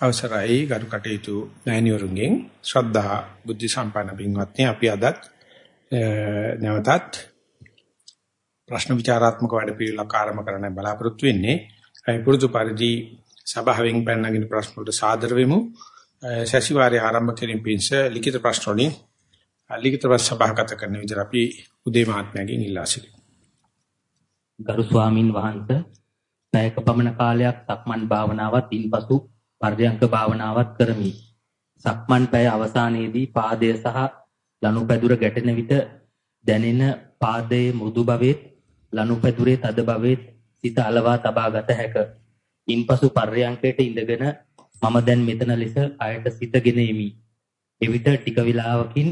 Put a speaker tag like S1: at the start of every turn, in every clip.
S1: අවසරයි ගරු කටයුතු මෑණිවරුන්ගෙන් ශ්‍රද්ධා බුද්ධ සම්පන්න පින්වත්නි අපි අදත් නැවතත් ප්‍රශ්න විචාරාත්මක වැඩ පිළිවෙලක් ආරම්භ කරන්න බලාපොරොත්තු වෙන්නේ. අපි පුරුදු පරිදි සභාවෙන් පැනනගින ප්‍රශ්න වලට සාදර වෙමු. සැසිවාරයේ ආරම්භ කිරීම පිණිස ලිඛිත ප්‍රශ්න වලින් ලිඛිත ප්‍රශ්න සභාගත කරන විදිහට අපි උදේ මහත්මයාගෙන් ඉල්ලා සිටිමු.
S2: ගරු ස්වාමින් වහන්සේ පැයක පමණ කාලයක් සක්මන් භාවනාවත් ඉන්පසු පර්යංක භාවනාවත් කරමි. සක්මන් පැය අවසානයේදී පාදය සහ ලනුපැදුර ගැටෙන විට දැනෙන පාදයේ මෘදු බවෙත් ලනුපැදුරේ තද බවෙත් සිත අලවා තබා ගත හැක. ඉන්පසු පර්යංකයට ඉඳගෙන මම දැන් මෙතන ලෙස අයට සිතගෙන එමි. එවිට ටික වේලාවකින්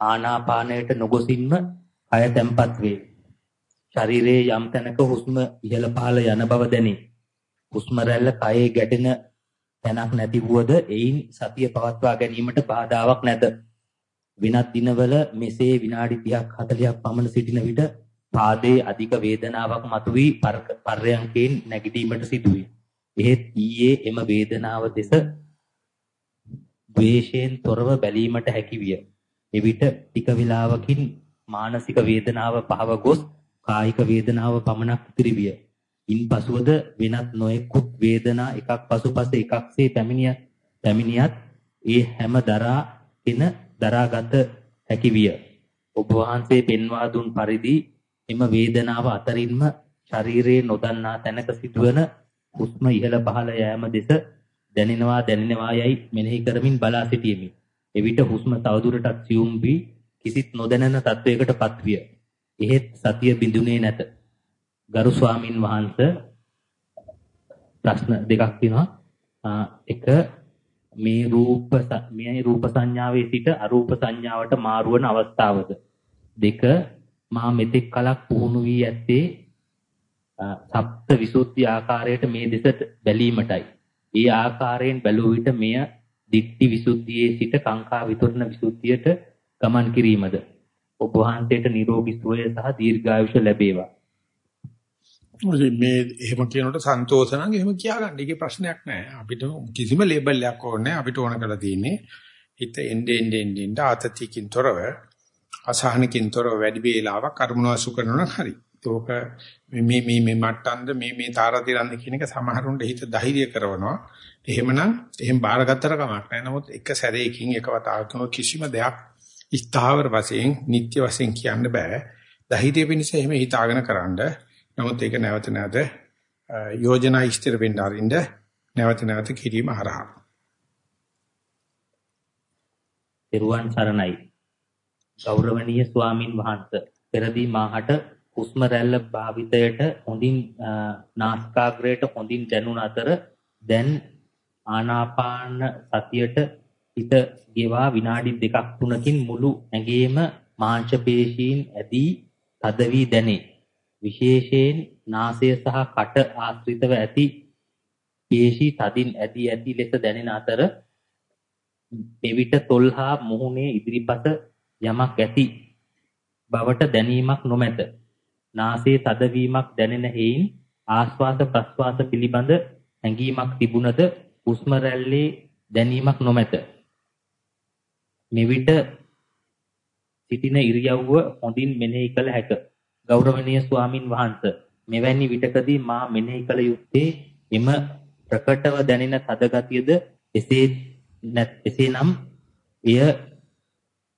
S2: ආනාපානයට නොගොසින්ම කය තැම්පත් වේ. ශරීරයේ යම් තැනක හුස්ම ඉහළ පහළ යන බව දැනේ. හුස්ම රැල්ල කයේ ගැටෙන තැනක් නැති වුවද එයින් සතිය පවත්වා ගැනීමට බාධාවක් නැත. වෙනත් දිනවල මෙසේ විනාඩි 30ක් 40ක් පමණ සිටින විට පාදයේ අධික වේදනාවක් මතුවී පර්යංකයෙන් නැගිටීමට සිදුවේ. එහෙත් ඊයේ එම වේදනාව දෙස ද්වේෂයෙන් තොරව බැලීමට හැකි විය. එවිට ටික වේලාවකින් මානසික වේදනාව පහව ගොස් කායික වේදනාව පමණක් ඉතිරි විය. ඉන්පසුවද වෙනත් නොයෙකුත් වේදනා එකක් පසුපස එකක්සේ පැමිණිය පැමිණියත් ඒ හැම දරාගෙන දරාගත හැකි විය. ඔබ වහන්සේ පෙන්වා දුන් පරිදි එම වේදනාව අතරින්ම ශරීරයේ නොදන්නා තැනක සිදුවන හුස්ම ඉහළ පහළ යෑම දෙස දැනෙනවා දැනෙනවා යයි මෙනෙහි කරමින් බලා සිටියෙමි. එවිට හුස්ම තවදුරටත් සියුම් වී කිසිත් නොදැනෙන තත්වයකටපත් විය. එහෙත් සතිය බිඳුනේ නැත. ගරු ස්වාමින් වහන්සේ ප්‍රශ්න දෙකක් තියෙනවා. එක මේ රූප මේ රූප සංඥාවේ සිට අරූප සංඥාවට මාරුවන අවස්ථාවද දෙක මා මෙතෙක් කලක් පුහුණු වී ඇත්තේ සප්ත විසුද්ධි ආකාරයට මේ දෙසට බැලීමටයි. ඒ ආකාරයෙන් බැලුව විට මෙය දිට්ඨි විසුද්ධියේ සිට කාංකා විතරණ විසුද්ධියට ගමන් කිරීමද ඔබ වහන්සේට නිරෝගී සුවය සහ දීර්ඝායුෂ ලැබේවා.
S1: මේ එහෙම කියනකොට සන්තෝෂ නම් එහෙම කියාගන්න. ඒකේ ප්‍රශ්නයක් නැහැ. අපිට කිසිම ලේබල් එකක් ඕනේ අපිට ඕන කරලා තියෙන්නේ හිත එnde ende ende ende ආතතියකින් තොරව අසහනකින් තොරව වැඩි වේලාවක් අරමුණ අසු කරනවා හරි. ඒක මේ මේ මේ මට්ටම්ද මේ මේ තාරතිරන්ද කියන එක සමහරුන්ට හිත ධෛර්ය කරනවා. එහෙමනම් එහෙම බාරගත්තට කමක් නැහැ. නමුත් එක සැරේකින් එක වතාවකින් කිසිම දෙයක් ස්ථාවර වශයෙන් නිත්‍ය වශයෙන් කියන්න බෑ. ධෛර්ය පිණිස එහෙම හිතාගෙන කරන්න. නමුත් ඒක නැවත නැවත යෝජනා ඉස්තර වෙන්න අරින්න නැවත නැවත කිරීම හරහා.
S2: පෙරුවන් සරණයි. ගෞරවනීය ස්වාමින් වහන්සේ පෙරදී මාහට හුස්ම රැල්ල භාවිතයට හොඳින් නාස්කාග්‍රයට හොඳින් දැනුන අතර දැන් ආනාපාන සතියට හිත ගෙවා විනාඩි දෙකක් තුනකින් මුළු ඇඟේම මාංශ පේශීන් ඇදී තද වී දැනේ. විශේෂයෙන් නාසය සහ කට ආශ්‍රිතව ඇති පේශී තදින් ඇදී ඇති ලෙස දැනෙන අතර එවිට තොල්හා මුහුණේ ඉදිරිපස යමක් ඇති බවට දැනීමක් නොමැත. නාසයේ තදවීමක් දැනෙන හේයින් ආශ්වාස ප්‍රශ්වාස පිළිබඳ හැඟීමක් තිබුණද හුස්ම රැල්ලේ දැනීමක් නොමැත. මෙවිට සිටින ඉරියව්ව හොඳින් මෙනෙහි කළ හැක. ගෞරවනීය ස්වාමින් වහන්සේ මෙවැනි විටකදී මා මෙනෙහි කළ යුත්තේ එම ප්‍රකටව දැනෙන තද ගතියද එසේ එසේනම් එය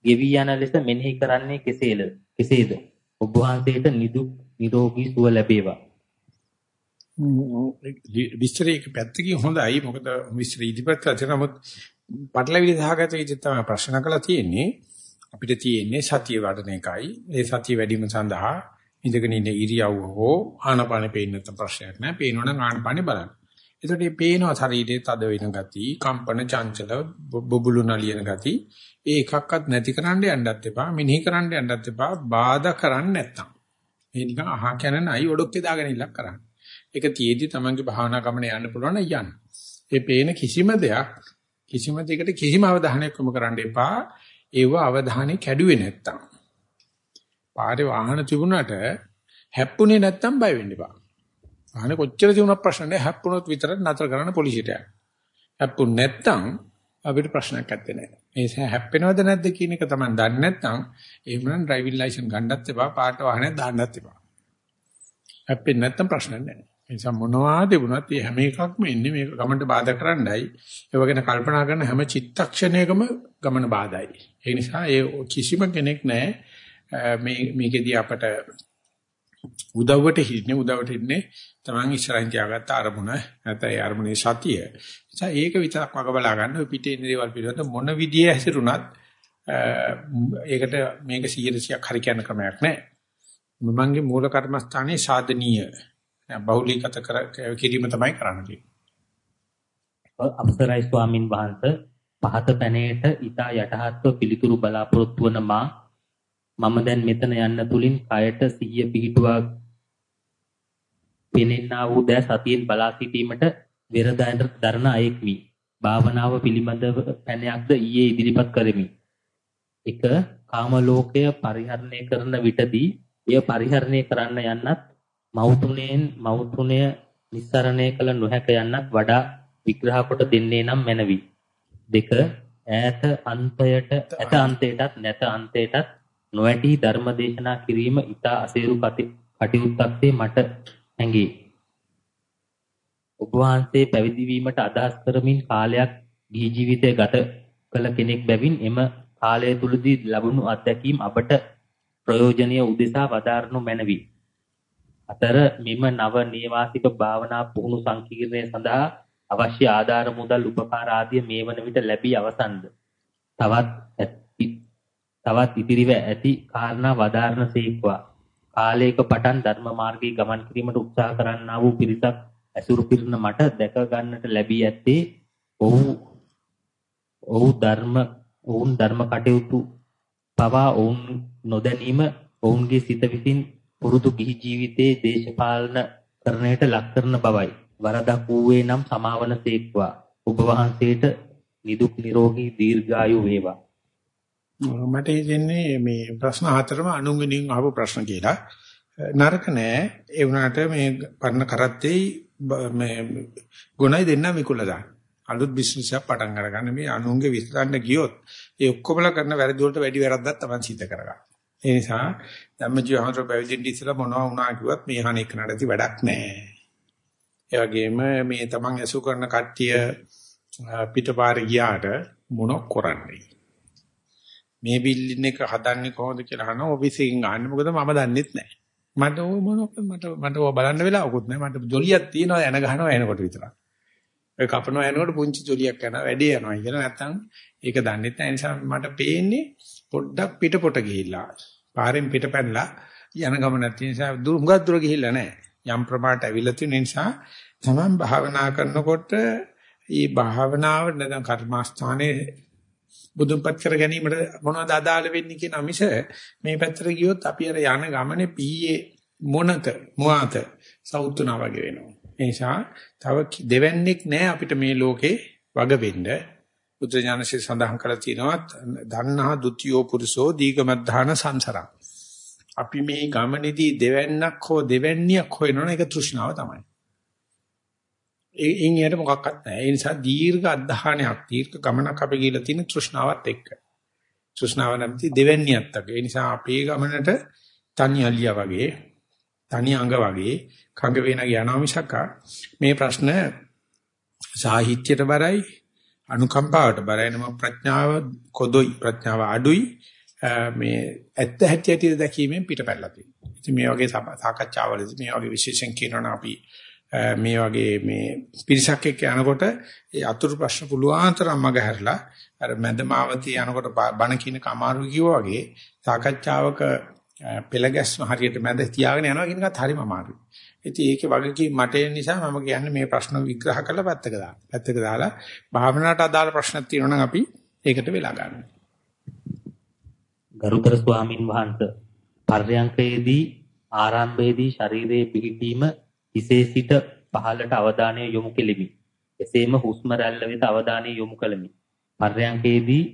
S2: ගෙවි යන ලෙස මෙනෙහි කරන්නේ කෙසේද? කෙසේද? ඔබ වහන්සේට නිදුක් නිරෝගී සුව ලැබේවා.
S1: විස්තරයක පැත්තකින් හොඳයි. මොකද විස්තර ඉදිරිපත් කරලා නමුත් පටලවිලි සහගත විදිහට තමයි ප්‍රශ්න කරලා තියෙන්නේ. අපිට තියෙන්නේ සතිය වඩන එකයි. ඒ සතිය වැඩිම සඳහා ඉඳගෙන ඉන්න ඉරියව්ව හෝ ආනපානෙ පේන්න නැත්නම් ප්‍රශ්නයක් නෑ පේනවනම් ආනපානෙ බලන්න. එතකොට මේ පේනවා ශරීරයේ තද වෙන ගති කම්පන චංචල බබුලු නලියන ගති. ඒ එකක්වත් නැති කරන්න යන්නත් එපා මිනිහි කරන්න යන්නත් එපා බාධා කරන්න නැත්තම් මේ නිකන් අහ කනනයි ඔඩොක්කේ දාගෙන ඉලක්ක කරන්න. ඒක තියේදී තමන්ගේ භාවනා ගමන යන්න පුළුවන් යන්න. ඒ පේන කිසිම දෙයක් කිසිම දෙයකට කිසිම අවධානයක් යොමු කරන්න එපා. ඒව අවධානය කැඩුවේ නැත්තම්. පාරේ වාහන තිබුණාට හැප්පුණේ නැත්තම් බය වෙන්න එපා. වාහනේ කොච්චර තිබුණත් ප්‍රශ්න නැහැ හැප්පුණොත් විතරක් නතර කරන්න පොලිසියට යන්න. හැප්පුන් නැත්තම් අපිට ප්‍රශ්නයක් නැත්තේ නෑ. ඒ නිසා හැප්පෙනවද නැද්ද කියන එක තමයි දන්නේ නැත්නම් එහෙමනම් ඩ්‍රයිවිං ලයිසන්ස් ගන්නත් එපා පාට වාහනයක් දාන්නත් එපා. හැප්පෙන්නේ නැත්නම් ප්‍රශ්නයක් නැහැ. ඒ නිසා මොනවා තිබුණත් මේ හැම එකක්ම ඉන්නේ මේක ගමන්ට බාධා කරන්නයි. ඒ වගේන කල්පනා කරන හැම චිත්තක්ෂණයකම ගමන බාධායි. ඒ නිසා ඒ කිසිම කෙනෙක් නැහැ මේ මේකෙදී අපට උදව්වට හිටින්නේ උදව්වට හිටින්නේ තමන් ඉස්සරහින් තියාගත්ත අරමුණ නැත්නම් ඒ අරමුණේ සතිය. නිසා ඒක විතරක් වග බලා ගන්න ඔය පිටේ ඉන්න දේවල් පිළිබඳ මොන විදියෙ හැසිරුණත් ඒකට මේක 100ක් හරි කියන ක්‍රමයක් නැහැ. මමන්ගේ මූල කර්මස්ථානයේ සාධනීය බහුලීගත කර කිරීම තමයි කරන්නේ.
S2: අවසරයි ස්වාමින් වහන්සේ පහත පැනේට ඊතා යටහත්ව පිළිතුරු බලාපොරොත්තු වන මා මම දැන් මෙතන යන්න තුලින් කයට සිහිය පිහිටුවා පෙනෙන්නා වූ දෑ සතියෙන් බලා සිටීමට වෙරදායන දරන අයෙක් වී භාවනාව පිළිබඳව පැනයක්ද ඊයේ ඉදිරිපත් කරමි. එක කාම ලෝකය පරිහරණය කරන විටදී එය පරිහරණය කරන්න යන්නත් මෞතුණයෙන් මෞතුණය නිස්සරණය කළ නොහැක යන්නත් වඩා විග්‍රහ කොට දෙන්නේ නම් මැනවි. දෙක ඈත අන්තයට ඇත අන්තයටත් නැත අන්තයටත් නොඇටි ධර්ම දේශනා කිරීම ඊට අසේරු කටයුත්තක්සේ මට හැඟේ. ඔබ වහන්සේ පැවිදි වීමට අදහස් කරමින් කාලයක් ගිහි ජීවිතය ගත කළ කෙනෙක් බැවින් එම කාලය තුලදී ලැබුණු අත්දැකීම් අපට ප්‍රයෝජනීය උදෙසා වදාරනු මැනවි. අතර මෙම නව නේවාසික භාවනා පුහුණු සංකීර්ණය සඳහා අවශ්‍ය ආධාර මුදල් උපකාර ආදිය මේ වන විට ලැබී අවසන්ද. තවත් තවත් ඉදිරිව ඇති කාරණා වදාරන සීක්වා. කාලයක පටන් ධර්ම මාර්ගයේ ගමන් කිරීමට උත්සාහ කරන්නා වූ පිරිසක් ඇසුරු පිරන මට දැක ගන්නට ලැබී ඇත්තේ ඔහු ඔහු ධර්ම ඔවුන් ධර්ම කටයුතු පවා ඔවුන් නොදැනීම ඔවුන්ගේ සිත විසින් පුරුදු ගිහි ජීවිතයේ දේශපාලන කරණයට ලක් කරන බවයි. වරදක් වූවේ නම් සමාවන සේක්වා. ඔබ වහන්සේට නිදුක් නිරෝගී දීර්ඝායු වේවා.
S1: මට හිතෙන්නේ මේ ප්‍රශ්න හතරම අනුංගණින් අහපු ප්‍රශ්න කියලා. නරක නෑ. ඒ වුණාට මේ පරණ කරත්තේ මේ ගුණයි දෙන්න විකුල දාන්න. අලුත් බිස්නස් එකක් පටන් අරගන්න මේ අනුන්ගේ විශ්ලේෂණ ගියොත් ඒ ඔක්කොමලා කරන වැරදි වලට වැඩි වැරද්දක් තමයි සිද්ධ කරගන්න. ඒ නිසා ධම්මජීවහන්තර පැවිදෙන්න ඉස්සලා මොනවා වුණා කිව්වත් මේ හන එක නඩති වැඩක් නැහැ. ඒ වගේම මේ තමන් ඇසු කරන කට්ටිය පිටපාරේ ගියාට මොන කරන්නේ? මේ බිල්ඩින් එක හදන්නේ කොහොමද කියලා අහනවා ඔෆිස් එකෙන් ගන්න මොකද මම දන්නෙත් නැහැ. මට ඕ මොන මට මට ඕවා බලන්න වෙලාවකුත් නැහැ. මට ජොලියක් තියෙනවා එන ගහනවා එනකොට විතරක්. ඔය කපනවා යනකොට පුංචි ජොලියක් යනවා වැඩි යනවා කියලා නැත්තම් ඒක දන්නෙත් නැහැ. නිසා මට පේන්නේ පොඩ්ඩක් පිටපොට ගිහිල්ලා පාරෙන් පිට පැනලා යන ගමනක් තියෙන නිසා දුර හුඟක් දුර ගිහිල්ලා නැහැ. යම් ප්‍රමාණයට ඇවිල්ලා තියෙන නිසා තමන් භාවනා කරනකොට මේ භාවනාව නැත්නම් කර්මස්ථානයේ බුදුන්පත් කර ගැනීමට මොනවද අදාළ වෙන්නේ කියන අමිෂ මේ පැත්තට ගියොත් අපි අර යන ගමනේ පීයේ මොනත මොහාත සෞතුනා වගේ වෙනවා. ඒ නිසා තව දෙවන්නේක් නැහැ අපිට මේ ලෝකේ වග වෙන්න. බුද්ධ ඥානසේ සඳහන් කරලා තියෙනවා ධන්නා ဒ ුතියෝ පුරුෂෝ දීගමද්ධාන සංසරං. අපි මේ ගමනේදී දෙවන්නක් හෝ දෙවැන්නියක් හොයනවනේ ඒක තෘෂ්ණාව තමයි. ඒ ඉන්හියට මොකක්වත් නැහැ. ඒ නිසා දීර්ඝ අධධානයක් දීර්ඝ ගමනක් අපි ගිහලා තියෙන තෘෂ්ණාවත් එක්ක. තෘෂ්ණාව නැති දෙවැන්නියත් එක්ක. ඒ නිසා අපේ ගමනට තනි අලියා වගේ තනි අඟ වගේ කඟ වෙන යනවා මිසක් මේ ප්‍රශ්න සාහිත්‍යයට බරයි අනුකම්පාවට බරයි නම ප්‍රඥාව කොදොයි ප්‍රඥාව අඩුයි මේ ඇත්ත හැටි හැටි දැකීමෙන් පිටපැල්ලා තියෙනවා. ඉතින් මේ වගේ සාකච්ඡාවලදී මේ වගේ විශේෂයෙන් කියනවා අපි මේ වගේ මේ පිරිසක් එක්ක යනකොට ඒ අතුරු ප්‍රශ්න පුළුවන් තරම් මග හැරලා අර මැදමාවතී යනකොට බණ කියන කමාරු කිව්වා වගේ සාකච්ඡාවක පෙළ ගැස්ම හරියට මැද තියාගෙන යනවා කියන එකත් හරිම අමාරුයි. ඉතින් ඒකේ වගකීම් මට එන නිසා මම කියන්නේ මේ ප්‍රශ්න විග්‍රහ කරලා පැත්තක දාන්න. පැත්තක දාලා භාවනාවට අදාළ ප්‍රශ්නක් තියෙනවා නම් අපි ඒකට වෙලා ගන්නවා.
S2: ගරුතර ස්වාමින් වහන්සේ පර්යංකයේදී ආරම්භයේදී ශරීරයේ පිහිටීම හිසේ සිට පහළට අවධානය යොමු කෙලිමි. එසේම හුස්ම රැල්ල වෙත අවධානය යොමු කළමි. පර්යංකයේදී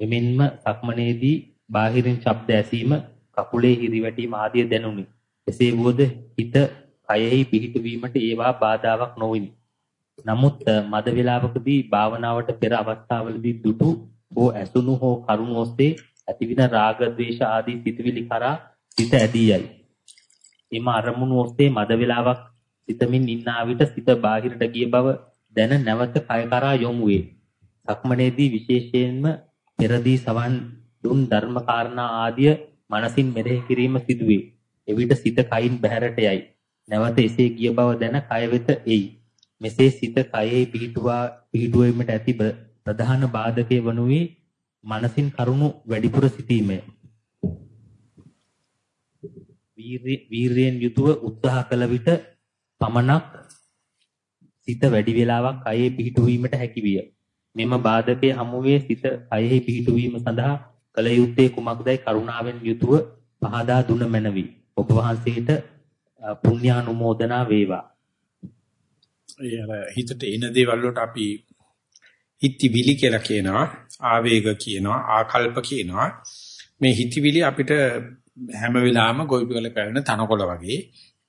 S2: එමෙන්ම සක්මනේදී බාහිරින් ශබ්ද ඇසීම කකුලේ හිරිවැටීම ආදිය දැනුනි. එසේ වුවද හිත කයෙහි පිහිට වීමට ඒවා බාධාවක් නොවිනි. නමුත් මද වේලාවකදී භාවනාවට පෙර අවස්ථාවලදී දුටු හෝ ඇසුණු හෝ කරුණු ඔස්සේ ඇතිවින රාග ద్వේෂ ආදී සිතුවිලි කරා සිත ඇදී යයි. එම අරමුණු ඔස්සේ මද වේලාවක් සිතමින් ඉන්නා විට සිත බාහිරට ගිය බව දැන නැවත කය කරා යොමු වේ. සක්මනේදී විශේෂයෙන්ම පෙරදී සවන් දුන් ධර්ම කාරණා ආදිය මනසින් මෙනෙහි කිරීම සිදුවේ. එවිට සිත කයින් බැහැරට යයි. නැවත එසේ ගිය බව දැන කය වෙත එයි. මෙසේ සිත කයෙහි පිහිටුවා පිහිටුවීමට ඇති ප්‍රධාන බාධකයේ වනුයේ මනසින් කරුණු වැඩිපුර සිටීමය. වීරයෙන් යුතුව උත්සාහ කළ විට පමණක් සිත වැඩි වේලාවක් කයෙහි පිහිටුවීමට හැකි විය. මෙම බාධකයේ හමුවේ සිත කයෙහි පිහිටුවීම සඳහා කළ යුත්තේ කුමක්දයි කරුණාවෙන් යුතුව පහදා දුන මැනවි. ඔබ වහන්සේට පුණ්‍යානුමෝදනා වේවා.
S1: ඒ අර හිතට එන දේවල් වලට අපි හිතවිලි කියලා කියනවා, ආවේග කියනවා, ආකල්ප කියනවා. මේ හිතවිලි අපිට හැම වෙලාවෙම ගොවිපළ කරන තනකොළ වගේ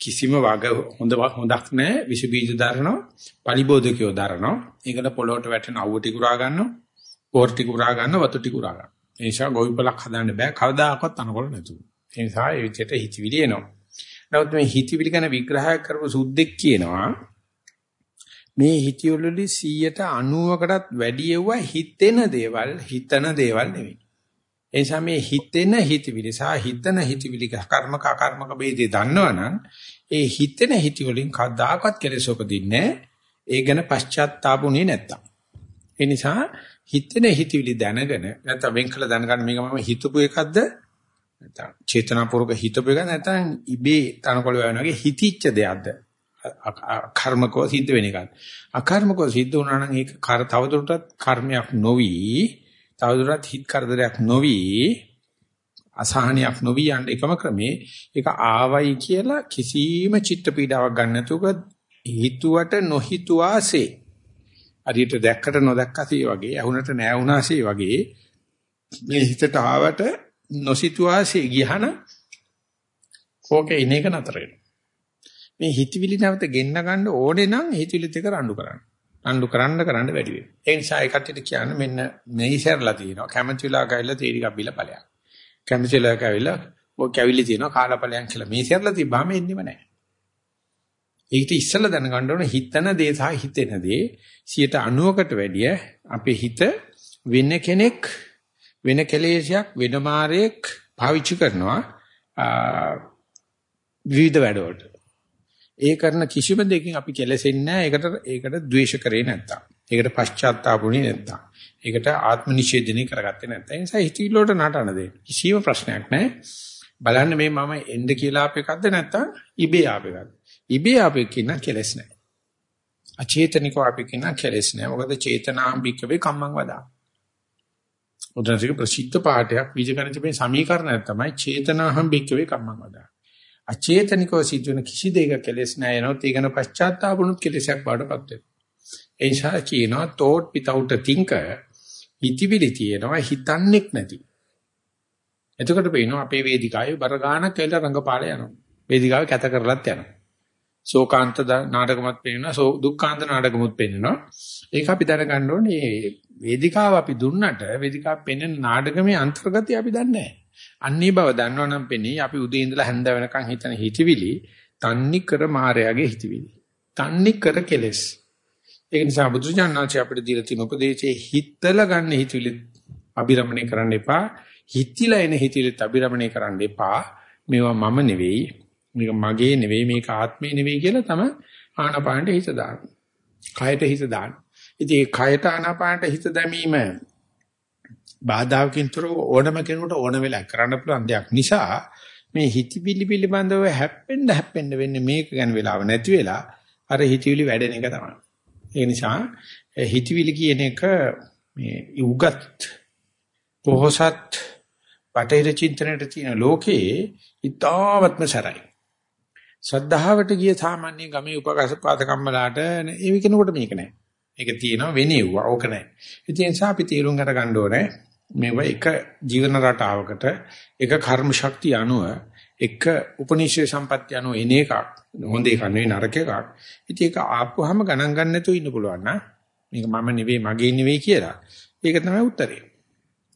S1: කිසිම වග හොඳ හොඳක් නැහැ. විස බීජ දරනවා. පරිබෝධකයෝ දරනවා. ඒකට පොළොවට වැටෙන අවුව ටික උරා ගන්නවා. පෝර් ටික උරා ගන්නවා. වතු ටික උරා ගන්නවා. ඒ නිසා ගොවිපලක් හදන්න බෑ. කවදාකවත් අනකොල නැතුව. ඒ නිසා ඒ විදිහට හිතවිලි එනවා. නමුත් මේ හිතවිලි ගැන විග්‍රහ කරපු සුද්දෙක් කියනවා මේ හිතවිලි 190කටත් වැඩි යවුවා හිතෙන දේවල් හිතන දේවල් නෙවෙයි. ඒ නිසා මේ හිතෙන හිතවිලි සහ හිතන හිතවිලි කර්මක අකර්මක ભેදේ දන්නවනම් ඒ හිතෙන හිතවලින් කවදාකවත් කෙලෙස් උපදින්නේ ඒ ගැන පශ්චාත්තාපුනේ නැත්තම්. ඒ නිසා හිතෙන හිතවිලි දැනගෙන නැත්නම් වෙන් කළ දැනගන්න මේක මම හිතපු එකක්ද නැත්නම් චේතනාපූර්වක හිතපු එකක් නැත්නම් ඉබේ තනකොළ වෙන වගේ හිතිච්ච දෙයක්ද කර්මකව සිද්ධ වෙන එකක්. අකර්මකව සිද්ධ වුණා නම් ඒක තවදුරටත් කර්මයක් නොවි තවදුරටත් හිත කරදරයක් නොවි අසහනයක් නොවි යන එකම ක්‍රමේ ඒක ආවයි කියලා කිසිම චිත්ත පීඩාවක් ගන්න නැතුව හිතුවට නොහිතුවාසේ. අරියට දැක්කට නොදැක්කසේ වගේ ඇහුනට නෑවුනාසේ වගේ මේ හිතට ආවට නොසිතුවාසේ ගියහන ඕකේ ඉන එක නතර වෙනවා. මේ හිතවිලි නැවත ගෙන්න ගන්න ඕනේ නම් හිතවිලිත් එක රණ්ඩු කරන්න. අඬු කරන්න කරන්න වැඩි වෙනවා. ඒ නිසා ඒ කට්ටියට කියන්නේ මෙන්න මෙයිසර්ලා තියෙනවා. කැමතිලා ගයිලා තීරි කබ්බිලා ඵලයක්. කැමතිලා ගයිලා ඔය කැවිලි තියෙනවා කාලා ඵලයන් කියලා. මෙයිසර්ලා තිබ්බාම එන්නෙම නැහැ. ඒකට ඉස්සෙල්ලා දැනගන්න ඕන හිතන දේ සහ හිතෙන දේ 90කට වැඩිය අපේ හිත වෙන කෙනෙක් වෙන කෙලෙසයක් වෙන මාරයක් පාවිච්චි කරනවා විවිධ වැඩවලට. ඒ කරන කිසිම දෙයකින් අපි කෙලෙසෙන්නේ නැහැ. ඒකට ඒකට ද්වේෂ කරේ නැත්තම්. ඒකට පශ්චාත්තාපුණේ නැත්තම්. ඒකට ආත්ම නිෂේධනය කරගත්තේ නැත්තම්. ඒ නිසා හිතවිල්ල වලට නටන දෙන්න. කිසිම ප්‍රශ්නයක් නැහැ. බලන්න මේ මම එන්න කියලා ආප එකක්ද නැත්තම් ඉබේ ආප එකක්ද? ඉබේ ආප එකකින් කෙලස් නැහැ. අචේතනිකව ආප එකකින් කෙලස් නැහැ. මොකද චේතනාම්බිකවේ කම්මං වදා. උදාහරණයක් ප්‍රසිද්ධ පාඩයක් විජගණිත මේ සමීකරණය තමයි චේතනාම්බිකවේ කම්මං වදා. අචේතනිකව සිදුවෙන කිසි දෙයක කෙලෙස් නැහැ නෝත් ඒකන පශ්චාත්තාපුණුත් කෙලෙසක් බාටපත් වෙනවා. ඒ නිසා කියනවා thought without a thinker හිතවිලි තියෙනවා හිතන්නේක් නැති. එතකොට පේනවා අපේ වේදිකාවේ බර ගානක් කියලා රංගපාලේ යනවා. වේදිකාවේ කැත කරලත් යනවා. ශෝකාන්ත නාටකමත් පෙන්නනවා, දුක්ඛාන්ත නාටකමුත් පෙන්නනවා. ඒක අපි දැනගන්න ඕනේ වේදිකාව අපි දුන්නට වේදිකාව පෙන්වන නාටකමේ අන්තර්ගතය අපි දන්නේ නැහැ. අන්නේ බව දන්නවනම් පෙනී අපි උදේ ඉඳලා හැන්ද වෙනකන් හිතන හිතවිලි තන්නි කර මායාවේ හිතවිලි. තන්නි කර කෙලස්. ඒක නිසා බුදුජානනාචි අපිට දීලා තියෙන උපදේශයේ හිතලා ගන්න හිතවිලි අබිරමණය කරන්න එපා. හිතිලා එන හිතවිලි අබිරමණය කරන්න එපා. මේවා මම නෙවෙයි. මේක මගේ නෙවෙයි මේක ආත්මේ නෙවෙයි කියලා තම ආනාපානට හිත දාන්න. කයට හිත දාන්න. ඉතින් ඒ කයට ආනාපානට හිත දැමීම බාධාකින් තොරව ඕනම කෙනෙකුට ඕන වෙලා කරන්න පුළුවන් දෙයක් නිසා මේ හිතවිලි පිළිබඳව හැප්පෙන්න හැප්පෙන්න වෙන්නේ මේක ගැන වෙලාව නැති වෙලා අර හිතවිලි වැඩෙන එක තමයි. ඒ නිසා හිතවිලි කියන එක මේ උගත් පොහසත් පටේර චින්තනයේ තියෙන ලෝකේ ඊ타වත්ම සරයි. ශ්‍රද්ධාවට ගිය සාමාන්‍ය ගමේ උපකාසපාතකම්මලාට ඒ කෙනෙකුට මේක නෑ. ඒක තියෙනවා වෙනෙව්වා ඕක නෑ. ඒ නිසා අපි තීරුම් අර ගන්න ඕනේ මේවා එක ජීවන රටාවකට එක කර්ම ශක්තිය අනුව එක උපනිෂේ සම්පත්‍ය අනු එන එකක් හොඳ එකක් නෙවෙයි නරක එකක්. ඉතින් ඒක ආපුවාම ගණන් ගන්න නැතුව ඉන්න පුළුවන් නා. මේක මම නෙවෙයි මගේ නෙවෙයි කියලා. ඒක තමයි උත්තරේ.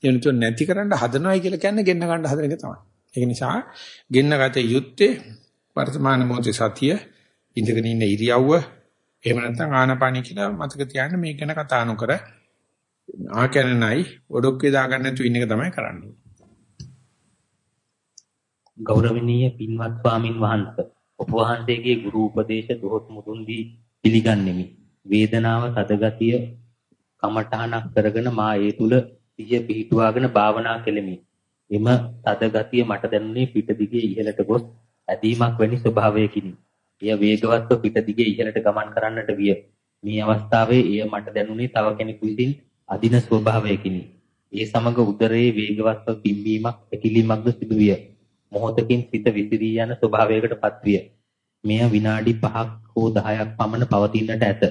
S1: ඒ නිතර නැති කරන්න හදනවයි කියලා කියන්නේ ගෙන්න ගන්න හදන එක තමයි. ඒක නිසා ගෙන්න ගත යුත්තේ වර්තමාන මොහොතේ සතිය ඉඳගෙන ඉන්න ඉරියව්ව එහෙම නැත්නම් ආනපානි කියලා මතක තියාගන්න මේක ගැන කතා නොකර ආකරණයි ඔඩොක්කේ දාගන්න නැතුව ඉන්න එක තමයි කරන්නේ.
S2: ගෞරවනීය පින්වත් ස්වාමින් වහන්සේ ඔබ වහන්සේගේ ගුරු උපදේශ දොහොත් මුදුන් දී පිළිගන්නෙමි. වේදනාව තදගතිය කමඨහනක් කරගෙන මා ඒ තුල සිහිය පිහිටුවාගෙන භාවනා කෙලෙමි. එම තදගතිය මට දැනුනේ පිට දිගේ ඉහළට ගොස් ඇදීමක් වැනි ස්වභාවයකිනි. එය වේගවත්ව පිට දිගේ ඉහළට ගමන් කරන්නට විය. මේ අවස්ථාවේ එය මට දැනුනේ තව කෙනෙකු විසින් අදින ස්වභාවයකිනි. ඒ සමග උදරයේ වේගවත්ව පිම්බීමක් ඇකිලීමක්ද සිදුවිය. මොහොතකින් සිත විසිරී යන ස්වභාවයකටපත් විය. මෙය විනාඩි 5ක් හෝ 10ක් පමණ පවතින්නට ඇත.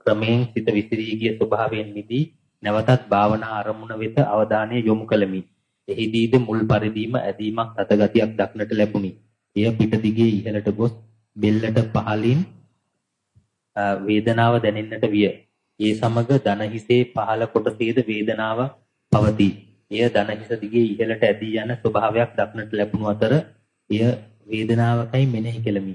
S2: ක්‍රමයෙන් සිත විසිරී ගිය ස්වභාවයෙන් මිදී නැවතත් භාවනා අරමුණ වෙත අවධානය යොමු කළමි. එහිදීද මුල් පරිදීම ඇදීමක් තතගතියක් දක්නට ලැබුණි. එය පිට දිගේ ඉහළට ගොස් බෙල්ලට පහළින් වේදනාව දැනෙන්නට විය. ඒ සමග දන හිසේ පහළ කොටසේද වේදනාව පවතී. එය දන හිස දිගේ ඉහළට ඇදී යන ස්වභාවයක් දක්නට ලැබුණු අතර එය වේදනාවකයි මෙනෙහි කෙලමි.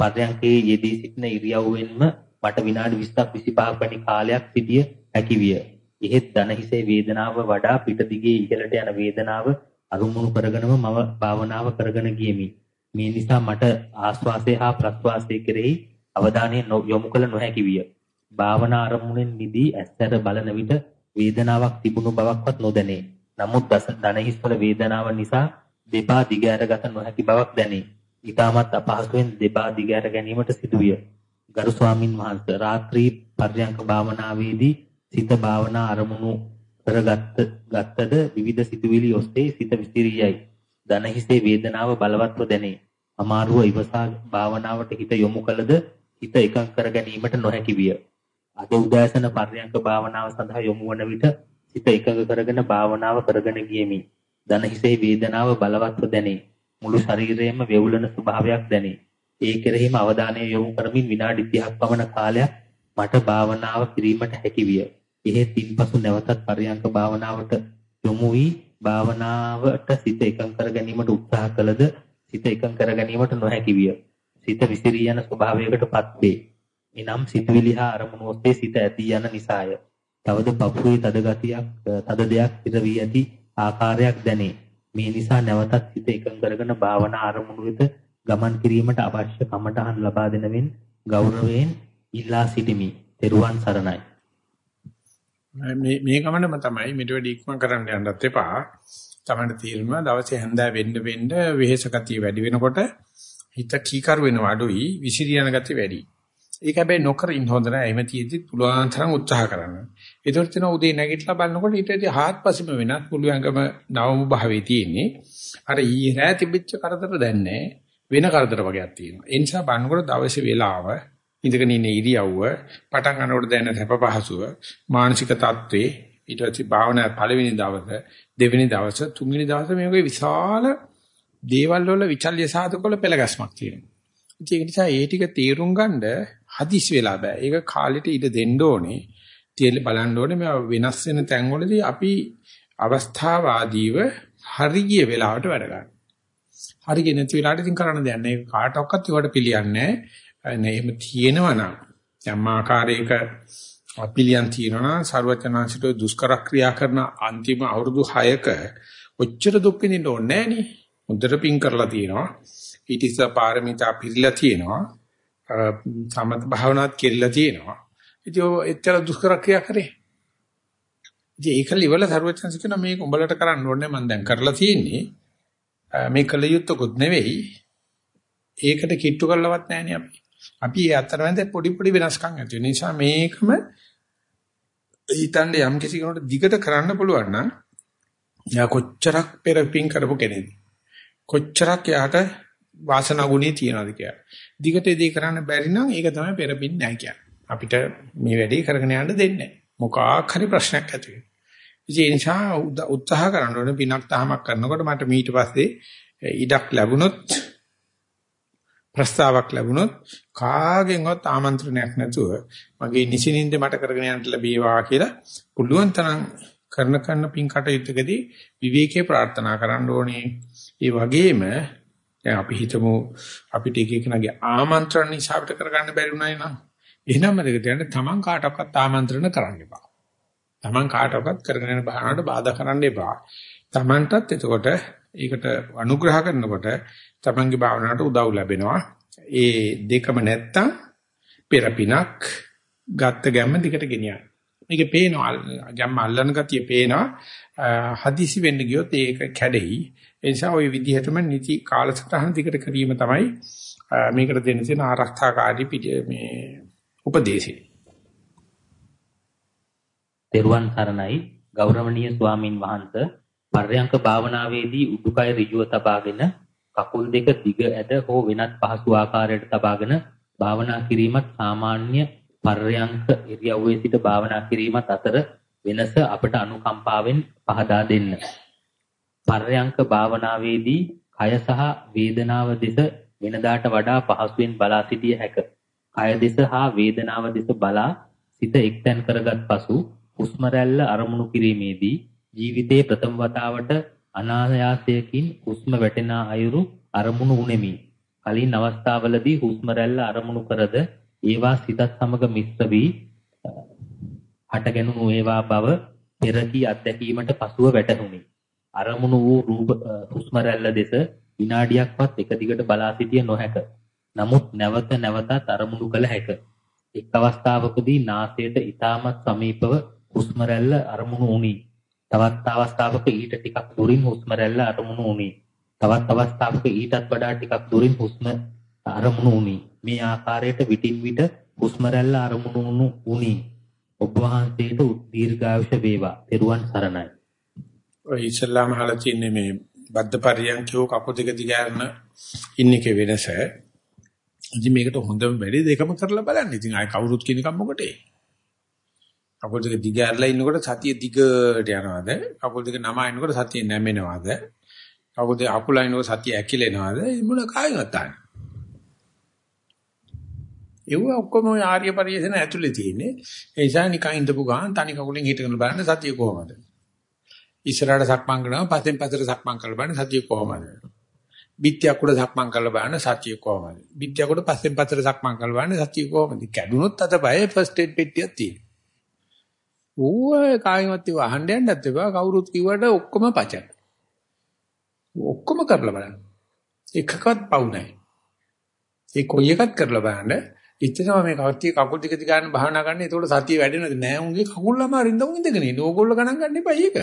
S2: පර්යංකේ යෙදී සිටින ඉරියව්වෙන්ම මට විනාඩි 20ක් 25ක් වැනි කාලයක් සිටිය හැකි විය. එහෙත් දන හිසේ වේදනාව වඩා පිට දිගේ ඉහළට යන වේදනාව අරුමුණු කරගෙනම මම භාවනාව කරගෙන ගියෙමි. මේ නිසා මට ආස්වාසය හා ප්‍රස්වාසය කෙරෙහි අවධානය යොමු කළ නොහැකි විය. භාවනා අරමුණෙන් මිදී ඇස්සර බලන විට වේදනාවක් තිබුණු බවක්වත් නොදැනේ. නමුත් දන හිස්වල වේදනාව නිසා දෙපා දිග ඇරගත නොහැකි බවක් දැනේ. ඊටමත් අපහසුවෙන් දෙපා දිග ඇර ගැනීමට සිදුවිය. ගරු ස්වාමින් වහන්සේ රාත්‍රී පර්යංක භාවනාවේදී සිත භාවනා අරමුණු කරගත් ගත්තද විවිධ සිතුවිලි ඔස්සේ සිත විසිරියයි. දන හිසේ වේදනාව බලවත්ව දැනේ. අමාරුව ඉවසා භාවනාවට හිත යොමු කළද හිත එකඟ කර ගැනීමට නොහැකි විය. අද උදෑසන පර්යංක භාවනාව සඳහා යොමු වන විට සිත එකඟ කරගෙන භාවනාව කරගෙන ගියෙමි. දන හිසේ වේදනාව බලවත්ව දැනේ. මුළු ශරීරයේම වේවුලන ස්වභාවයක් දැනේ. ඒ කෙරෙහිම අවධානය යොමු කරමින් විනාඩි 30ක් පමණ කාලයක් මට භාවනාව කිරීමට හැකි විය. එහෙත් ඉන්පසු නැවතත් පරියංක භාවනාවට යොමු වී භාවනාවට සිත එකඟ කර ගැනීමට උත්සාහ කළද සිත එකඟ කර ගැනීමට නොහැකි විය. සිත විසිරී යන ස්වභාවයකටපත් වේ. එනම් සිතුවිලි හා අරමුණු ඔස්සේ සිත ඇදී යන නිසාය. තවද පපුවේ තද ගතියක් තද දෙයක් පිට වී ඇති ආකාරයක් දැනේ. මේ නිසා නැවතත් සිත එකඟ කරගෙන භාවනා අරමුණු වෙත ගමන් කිරීමට අවශ්‍ය කමටහන් ලබා දෙනවෙන් ගෞරවයෙන් ඉල්ලා සිටිමි. ත්වන් සරණයි.
S1: මේ මේ ගමනම තමයි මෙට වැඩි ඉක්ම කරන්න යන්නත් එපා. තමන්ට තීරණා දවසේ හැන්දෑ වෙන්න වෙන්න වෙහෙස ගතිය වැඩි වෙනකොට හිත කීකරු වෙනවා අඩුයි විසිරියන ගතිය වැඩි. ඒක හැබැයි නොකර ඉන්න හොඳ නැහැ. එimhe තියෙද්දි පුළුවන් තරම් උත්සාහ කරන්න. ඒතකොට තන උදේ නැගිටලා බලනකොට ඊටදී හාත්පසෙම වෙනත් මුළු ඇඟම නවමු භාවයේ තියෙන්නේ. අර ඊයේ රෑ තිබිච්ච කරදර දැන් නැහැ. වෙන කරදර වගේක් තියෙනවා. ඒ නිසා බලනකොට දවසේ වෙලාව ඉඳගෙන ඉන්න ඉරියව්ව පටන් ගන්නකොට දැනෙන සැප පහසුව මානසික තත්ත්වේ ඊට පස්සේ භාවනා පළවෙනි දවස දෙවෙනි දවස තුන්වෙනි දවස මේ වගේ විශාල දේවල් වල විචල්්‍ය සාධක වල පෙළගස්මක් තියෙනවා. ඒක නිසා ඒ ටික තීරුම් ගන්න හදිස් වෙලා බෑ. ඒක කාලෙට ඉඩ දෙන්න ඕනේ. තියලා බලන්න ඕනේ මේ වෙනස් වෙන තැන්වලදී අපි අවස්ථාවාදීව හරි ගිය වෙලාවට වැඩ ගන්න. හරි ගිය නැති වෙලාවට ඉතින් කරන්න දෙයක් නෑ. ඒක කාටවත් ඒවට පිළියන්නේ නෑ. නේ එහෙම තියෙනවා නම් යම් ආකාරයක පිළියම් තියෙනවා නම් ਸਰවචනාංශිත දුෂ්කර ක්‍රියා කරන අන්තිම අවුරුදු 6ක ඔච්චර දුක් විඳින්න ඕනේ නෑනේ. හොඳට පින් කරලා තියෙනවා. ඊට ඉස්ස පාරමිතා පිළිලා තියෙනවා. සමත භාවනාත් කෙරිලා තියෙනවා. ඉතින් ඔය එච්චර දුෂ්කර ක්‍රියා කරේ. ඉතින් ඒක liverල ਸਰවචනාංශ කියන මේක උඹලට කරන්න ඕනේ මම දැන් කරලා තියෙන්නේ. මේ කල යුත්තකුත් නෙවෙයි. ඒකට කිට්ටු කරලවත් නැහැනේ අපි. අපි ඒ අතරමැද පොඩි පොඩි වෙනස්කම් ඇති වෙන නිසා මේකම හිතන්නේ යම් කිසි කෙනෙකුට දිගට කරන්න පුළුවන් නම් යා කොච්චරක් පෙර පින් කරපු කෙනෙක්ද කොච්චරක් යාට වාසනා ගුණේ තියනවාද කියලා. දිගට ඒ කරන්න බැරි නම් ඒක තමයි පෙර පින් නැහැ කියන්නේ. අපිට මේ වැඩේ කරගෙන යන්න දෙන්නේ නැහැ. මොකක් හරි ප්‍රශ්නයක් ඇති වෙනවා. ඒ නිසා උත්සාහ කරන්න ඕනේ පිනක් තහමක් කරනකොට මට ඊට පස්සේ ඉඩක් ලැබුණොත් ප්‍රස්තාවක් ලැබුණොත් කාගෙන්වත් ආමන්ත්‍රණයක් නැතුව මගේ නිසිනින්ද මට කරගෙන යන්න ලැබේවා කියලා පුළුවන් තරම් කරන කරන පින් කටයුත්තකදී විවේකයේ ප්‍රාර්ථනා කරන්න ඕනේ. ඒ වගේම දැන් අපි හිතමු අපිට එක එකනගේ ආමන්ත්‍රණ නිසා අපිට කරගන්න බැරි වුණා නේද? එහෙනම් මතක තියාගන්න තමන් කාටවත් ආමන්ත්‍රණ කරන්න එපා. තමන් කාටවත් කරගෙන යන බහනකට බාධා කරන්න එපා. තමන්ටත් එතකොට ඒකට අනුග්‍රහ කරනකොට තමන්ගේ භාවනාවට උදව් ලැබෙනවා. ඒ දෙකම නැත්තම් පෙරපිනක් ගත්ත ගැම්ම දිකට ගෙනියන්න. මේකේ පේනවා ගැම්ම අල්ලන ගතිය පේනවා. හදිසි වෙන්න ගියොත් ඒක කැඩෙයි. ඒ නිසා ওই විදිහටම නිති කාලසටහන දිකට කිරීම තමයි මේකට දෙන්න තියෙන ආරක්ෂාකාරී මේ උපදේශය.
S2: දේරුවන් සරණයි ගෞරවනීය ස්වාමින් වහන්සේ පර්යංක භාවනාවේදී උඩුකය ඍජුව තබාගෙන කකුල් දෙක දිග ඇද හෝ වෙනත් පහසු ආකාරයකට තබාගෙන භාවනා කිරීමත් සාමාන්‍ය පර්යංක ඉරියව්වේ සිට භාවනා කිරීමත් අතර වෙනස අපට අනුකම්පාවෙන් පහදා දෙන්න. පර්යංක භාවනාවේදී කය සහ වේදනාව දෙස වෙනදාට වඩා පහසුවෙන් බලා සිටිය හැක. කය දෙස හා වේදනාව දෙස බලා සිත එක්තැන් කරගත් පසු හුස්ම රැල්ල අරමුණු කිරීමේදී ජීවිතයේ ප්‍රථම වතාවට අනායාසයකින් හුස්ම වැටෙන අයුරු අරමුණු උනේමි. කලින් අවස්ථාවලදී හුස්ම රැල්ල අරමුණු කරද ඒවා සිතත් සමග මිශ්‍ර වී හටගෙනුණු ඒවා බව පෙරදී අත්දැකීමට පසුව වැටහුණි. අරමුණු වූ රූප හුස්ම රැල්ල දෙස විනාඩියක්වත් එක දිගට බලා සිටිය නොහැක. නමුත් නැවත නැවතත් අරමුණු කළ හැක. එක් අවස්ථාවකදී නාසයට ඊටමත් සමීපව හුස්ම රැල්ල අරමුණු වුණි. තවත් අවස්ථාවක ඊට ටිකක් දුරින් හුස්ම රැල්ල අරමුණු වුණි. තවත් අවස්ථාවක ඊටත් වඩා ටිකක් දුරින් හුස්ම අරමුණු වුණි. මේ ආකාරයට විටින් විට හුස්ම රැල්ල අරමුණු වුණි. ඔබ වහන්සේට දීර්ඝායුෂ වේවා. ත්වන් සරණයි.
S1: ඔය ඉස්ලාම හල තියෙන්නේ මේ බද්ධ පරියන්කෝ කපු දෙක දිගාරන ඉන්නකේ වෙනස. ඉතින් මේකට හොඳම වැඩි දෙකම කරලා බලන්න. ඉතින් ආය කවුරුත් කියන එකක් මොකටේ? කකුල් දෙක දිග ඇරලා ඉන්නකොට සතිය දිගට යනවාද? කකුල් දෙක නම අයින්නකොට සතිය නැමෙනවාද? කකුල් දෙක අකුල අයින්නකොට සතිය ඇකිලෙනවාද? මුල කායවත් ආන. ඒව ඔක්කොම ආර්ය පරිශන ඇතුලේ තියෙන්නේ. ඒ නිසා නිකන් ඉඳපු ගමන් තනි කකුලෙන් හිටගෙන බලන්න සතිය කොහොමද? ඉස්සරහට සක්මන් කරනවා පස්සෙන් පස්සට සක්මන් කරලා බලන්න සතිය කොහොමද? බිත්තියක් උඩ සක්මන් කරලා බලන්න සතිය කොහොමද? බිත්තියක් උඩ පස්සෙන් පස්සට සක්මන් කරලා බලන්න සතිය කොහොමද? කැඩුනොත් අතපය ෆස්ට් එඩ් පෙට්ටියක් තියෙනවා. ඌව කායිමත් ඒව අහන්න යන්නත් එපා කවුරුත් කිව්වට ඔක්කොම පචන. ඔක්කොම කරලා බලන්න. එකකවත් පවු නැහැ. ඒ කොයි එකක් කරලා බලන්න ඉතින්ම මේ කවට්ටිය කකුල් ටික දිගාන භාවනා කරන්න ඒතකොට සතිය වැඩෙනවද? නෑ උන්ගේ කකුල්ලම අරින්ද උන් ඉඳගෙන ඉන්න. ඕගොල්ලෝ ගණන් ගන්න එපා ඒක.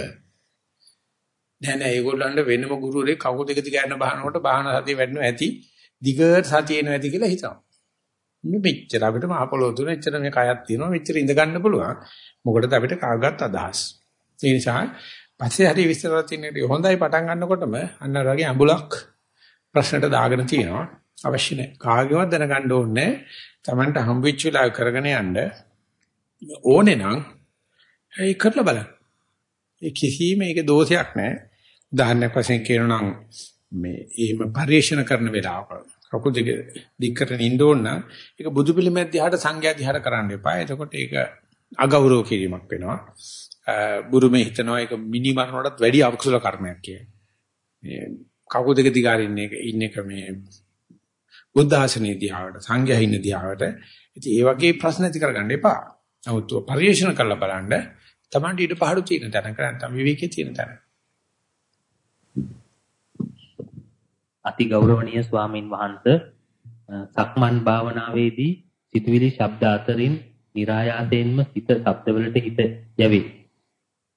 S1: නෑ නෑ ඒගොල්ලන්ට වෙනම ගුරුවරයෙක් කකුල් දෙක දිගාන බහනකොට භාවනා සතිය වැඩෙනවා ඇති. දිගට සතිය එනවා ඇති කියලා හිතනවා. මේ මෙච්චර අපිට මහ පොළොව තුන එච්චර මේ කයක් තියෙනවා. මෙච්චර ඉඳ ගන්න පුළුවන්. මොකටද අපිට කාගත් අදහස්. ඒ නිසා පස්සේ හරි විස්තර තියෙන හොඳයි පටන් ගන්නකොටම අන්න වගේ අඹුලක් ප්‍රශ්නට දාගෙන තියෙනවා. අවශ්‍ය නැහැ. කාගේවත් දැනගන්න ඕනේ Tamanට හම්බෙච්ච වෙලාව කරගෙන යන්න ඕනේ නම් ඒ කරලා බලන්න. ඒ කිසිම මේකේ දෝෂයක් නැහැ. උදාහරණයක් වශයෙන් කියනවා නම් මේ එහෙම පරිශන කරන වෙලාවක කකුල් දෙක දික් කරගෙන ඉන්න ඕන නම් ඒක බුදු පිළිමයක් දිහාට සංඝයා දිහාට කරන්න එපා. එතකොට ඒක අගෞරව කිරීමක් වෙනවා. බුරුමේ හිතනවා ඒක මිනි මරණයටත් වැඩි අකුසල කර්මයක් කියලා. මේ කකුල් දෙක දිගාරින්න එක ඉන්න එක මේ බුද්ධ ආසනේ දිහාවට සංඝයා ඉන්න දිහාවට ඉතින් ඒ වගේ ප්‍රශ්න ඇති කරගන්න එපා. නමුත් පරිශන කරලා බලන්න Tamandi ඊට පහළු තියෙන තැන කරන් තම විවේකයේ තියෙන තැන.
S2: අති ගෞරවනීය ස්වාමින් වහන්සේ සක්මන් භාවනාවේදී සිතුවිලි ශබ්ද අතරින් નિરાයාසයෙන්ම සිත ශබ්දවලට හිත යැවේ.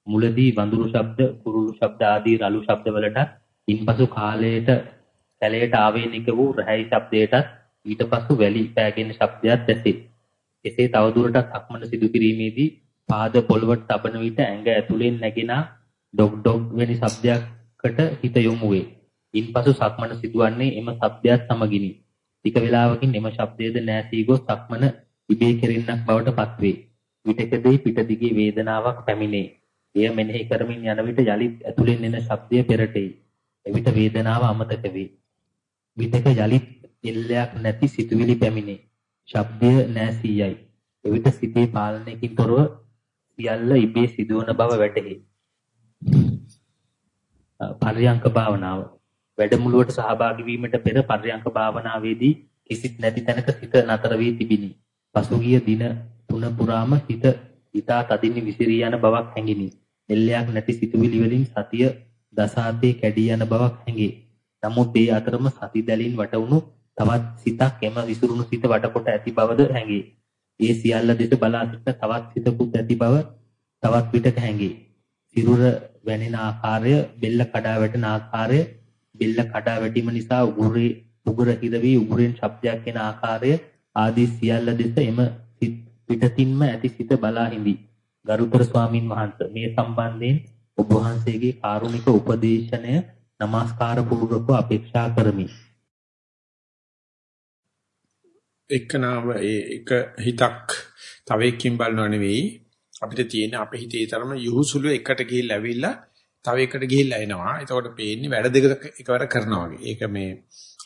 S2: මුලදී වඳුරු ශබ්ද, කුරුළු ශබ්ද ආදී රළු ශබ්දවලට ඉන්පසු කාලයට කැලයට ආවේනික වූ රැහි ශබ්දයටත් ඊට පසු වැලි පෑගෙන ශබ්දයක් දැසේ. එසේ තවදුරටත් අක්මන සිදු කිරීමේදී පාද පොළවට තබන විට ඇඟ ඇතුලෙන් නැගෙන ඩොග් ඩොග් වැනි ශබ්දයකට හිත යොමු වේ. ඉන්පසු සක්මන සිදුවන්නේ එම ශබ්දයක් සමගිනි. ටික වේලාවකින් එම ශබ්දයේද නැසී ගොස් සක්මන ඉබේ කෙරෙන්නක් බවට පත්වේ. විටකදී පිට දිගේ වේදනාවක් පැමිණේ. එය මෙනෙහි කරමින් යන විට යලිත් ඇතුලෙන් එන ශබ්දය පෙරටේ. එවිට වේදනාව අමතක වේ. විතක යලිත් එල්ලයක් නැති සිතුවිලි පැමිණේ. ශබ්දය නැසීයයි. එවිට සිතේ පාලනයකින් තොරව සියල්ල ඉබේ සිදුවන බව වැටහි. පර්යංක භාවනාව වැඩමුළුවට සහභාගී වීමට පෙර පර්යංක භාවනාවේදී කිසිත් නැති තැනක සිත නතර වී තිබිනි. පසුගිය දින තුන පුරාම හිත ඊතා තදින් විසිරී යන බවක් හැඟිනි. එල්ලයක් නැති සිතුවිලි වලින් සතිය දසාතේ කැඩී යන බවක් හැඟේ. නමුත් ඒ අතරම සති දැලින් වටවුණු තවත් සිතක් එම විසිරුණු සිත වටකොට ඇති බවද හැඟේ. ඒ සියල්ල දෙස බලා සිට තවත් සිතකුත් ඇති බව තවත් විටක හැඟේ. සිරුර වැනෙන ආකාරය, බෙල්ල කඩා වැටෙන ආකාරය, බෙල්ල කඩා වැටීම නිසා උගුරේ උගුර හිර වී උගුරෙන් ශබ්දයක් එන ආකාරය ආදී සියල්ල දෙස එම පිටතින්ම ඇති සිත බලා හිඳි. ගරුතර ස්වාමින් වහන්සේ මේ සම්බන්ධයෙන් ඔබ වහන්සේගේ කාරුණික උපදේශනය নমස්කාර පූර්වකව අපේක්ෂා කරමි.
S1: එක්කනාව ඒ එක හිතක් තව එකකින් බලනව නෙවෙයි අපිට තියෙන අපේ හිතේ තරම යහුසුළු එකට ගිහිල්ලා ඇවිල්ලා තව එකට ගිහිල්ලා එනවා. එතකොට පේන්නේ වැඩ දෙක එකවර කරනවා වගේ. ඒක මේ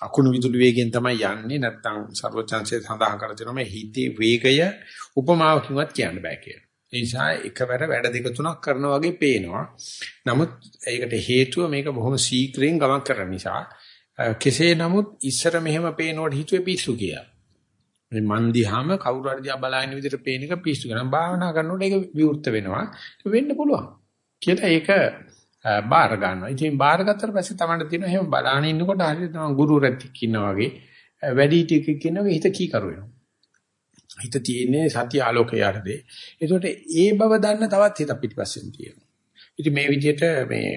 S1: අකුණු විදුලි වේගයෙන් තමයි යන්නේ. නැත්නම් ਸਰවචන්සේ සඳහන් කර තියෙනවා මේ හිතේ වේගය උපමාවකින්වත් කියන්න බෑ කියලා. ඒ නිසා එකවර වැඩ දෙක තුනක් කරනා වගේ පේනවා. නමුත් ඒකට හේතුව මේක බොහොම ශීඝ්‍රයෙන් ගමන් කරන නිසා. කෙසේ නමුත් ඉස්සර මෙහෙම පේනකොට හිතුවේ පිස්සු කියලා. මේ මන් දිහාම කවුරු හරි දිහා බලන විදිහට පේන එක පිස්සු කරනවා. භාවනා කරනකොට ඒක විවෘත වෙනවා. වෙන්න පුළුවන්. කියලා ඒක බාර ගන්නවා. ඉතින් බාර ගත්තට පස්සේ තමයි තියෙනවා එහෙම බලාන ඉන්නකොට හරියට තමයි ගුරු රැතික් ඉන්නා වගේ වැඩි ටිකක් ඉන්නවා හිත කී කරු වෙනවා. හිත තියෙන්නේ සත්‍ය ආලෝකය යටදී. ඒකට ඒ බව දන්න තවත් හිත පිටිපස්සෙන් තියෙනවා. ඉතින් මේ විදිහට මේ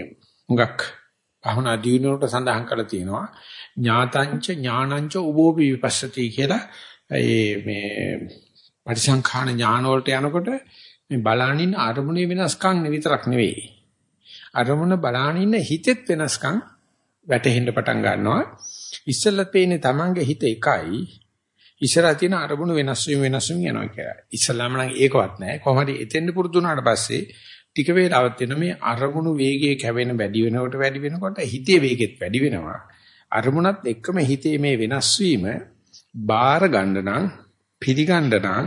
S1: හුඟක් භවනා දිනුනට සඳහන් කරලා තියෙනවා ඥාතංච ඥානංච උභෝපි විපස්සති කියලා ඒ මේ පරිසංඛාන ඥාන වලට යනකොට මේ බලනින් අරමුණේ වෙනස්කම් විතරක් නෙවෙයි අරමුණ බලාන ඉන්න හිතෙත් වෙනස්කම් වැටහෙන්න පටන් ගන්නවා. ඉස්සෙල්ලා පේන්නේ Tamange හිත එකයි. ඉස්සරහ තියෙන අරමුණු වෙනස් වීම වෙනස් වීම යනවා කියලා. ඉස්සලාම නම් ඒකවත් නැහැ. කොහොම හරි එතෙන්ද පුරුදු වුණාට පස්සේ ටික වේලාවක් තියෙන මේ අරමුණු වේගයේ කැවෙන වැඩි වෙනකොට වැඩි වෙනකොට හිතේ වේගෙත් වැඩි වෙනවා. අරමුණත් එක්කම හිතේ මේ වෙනස් වීම බාර ගන්න නම් පිළිගන්න නම්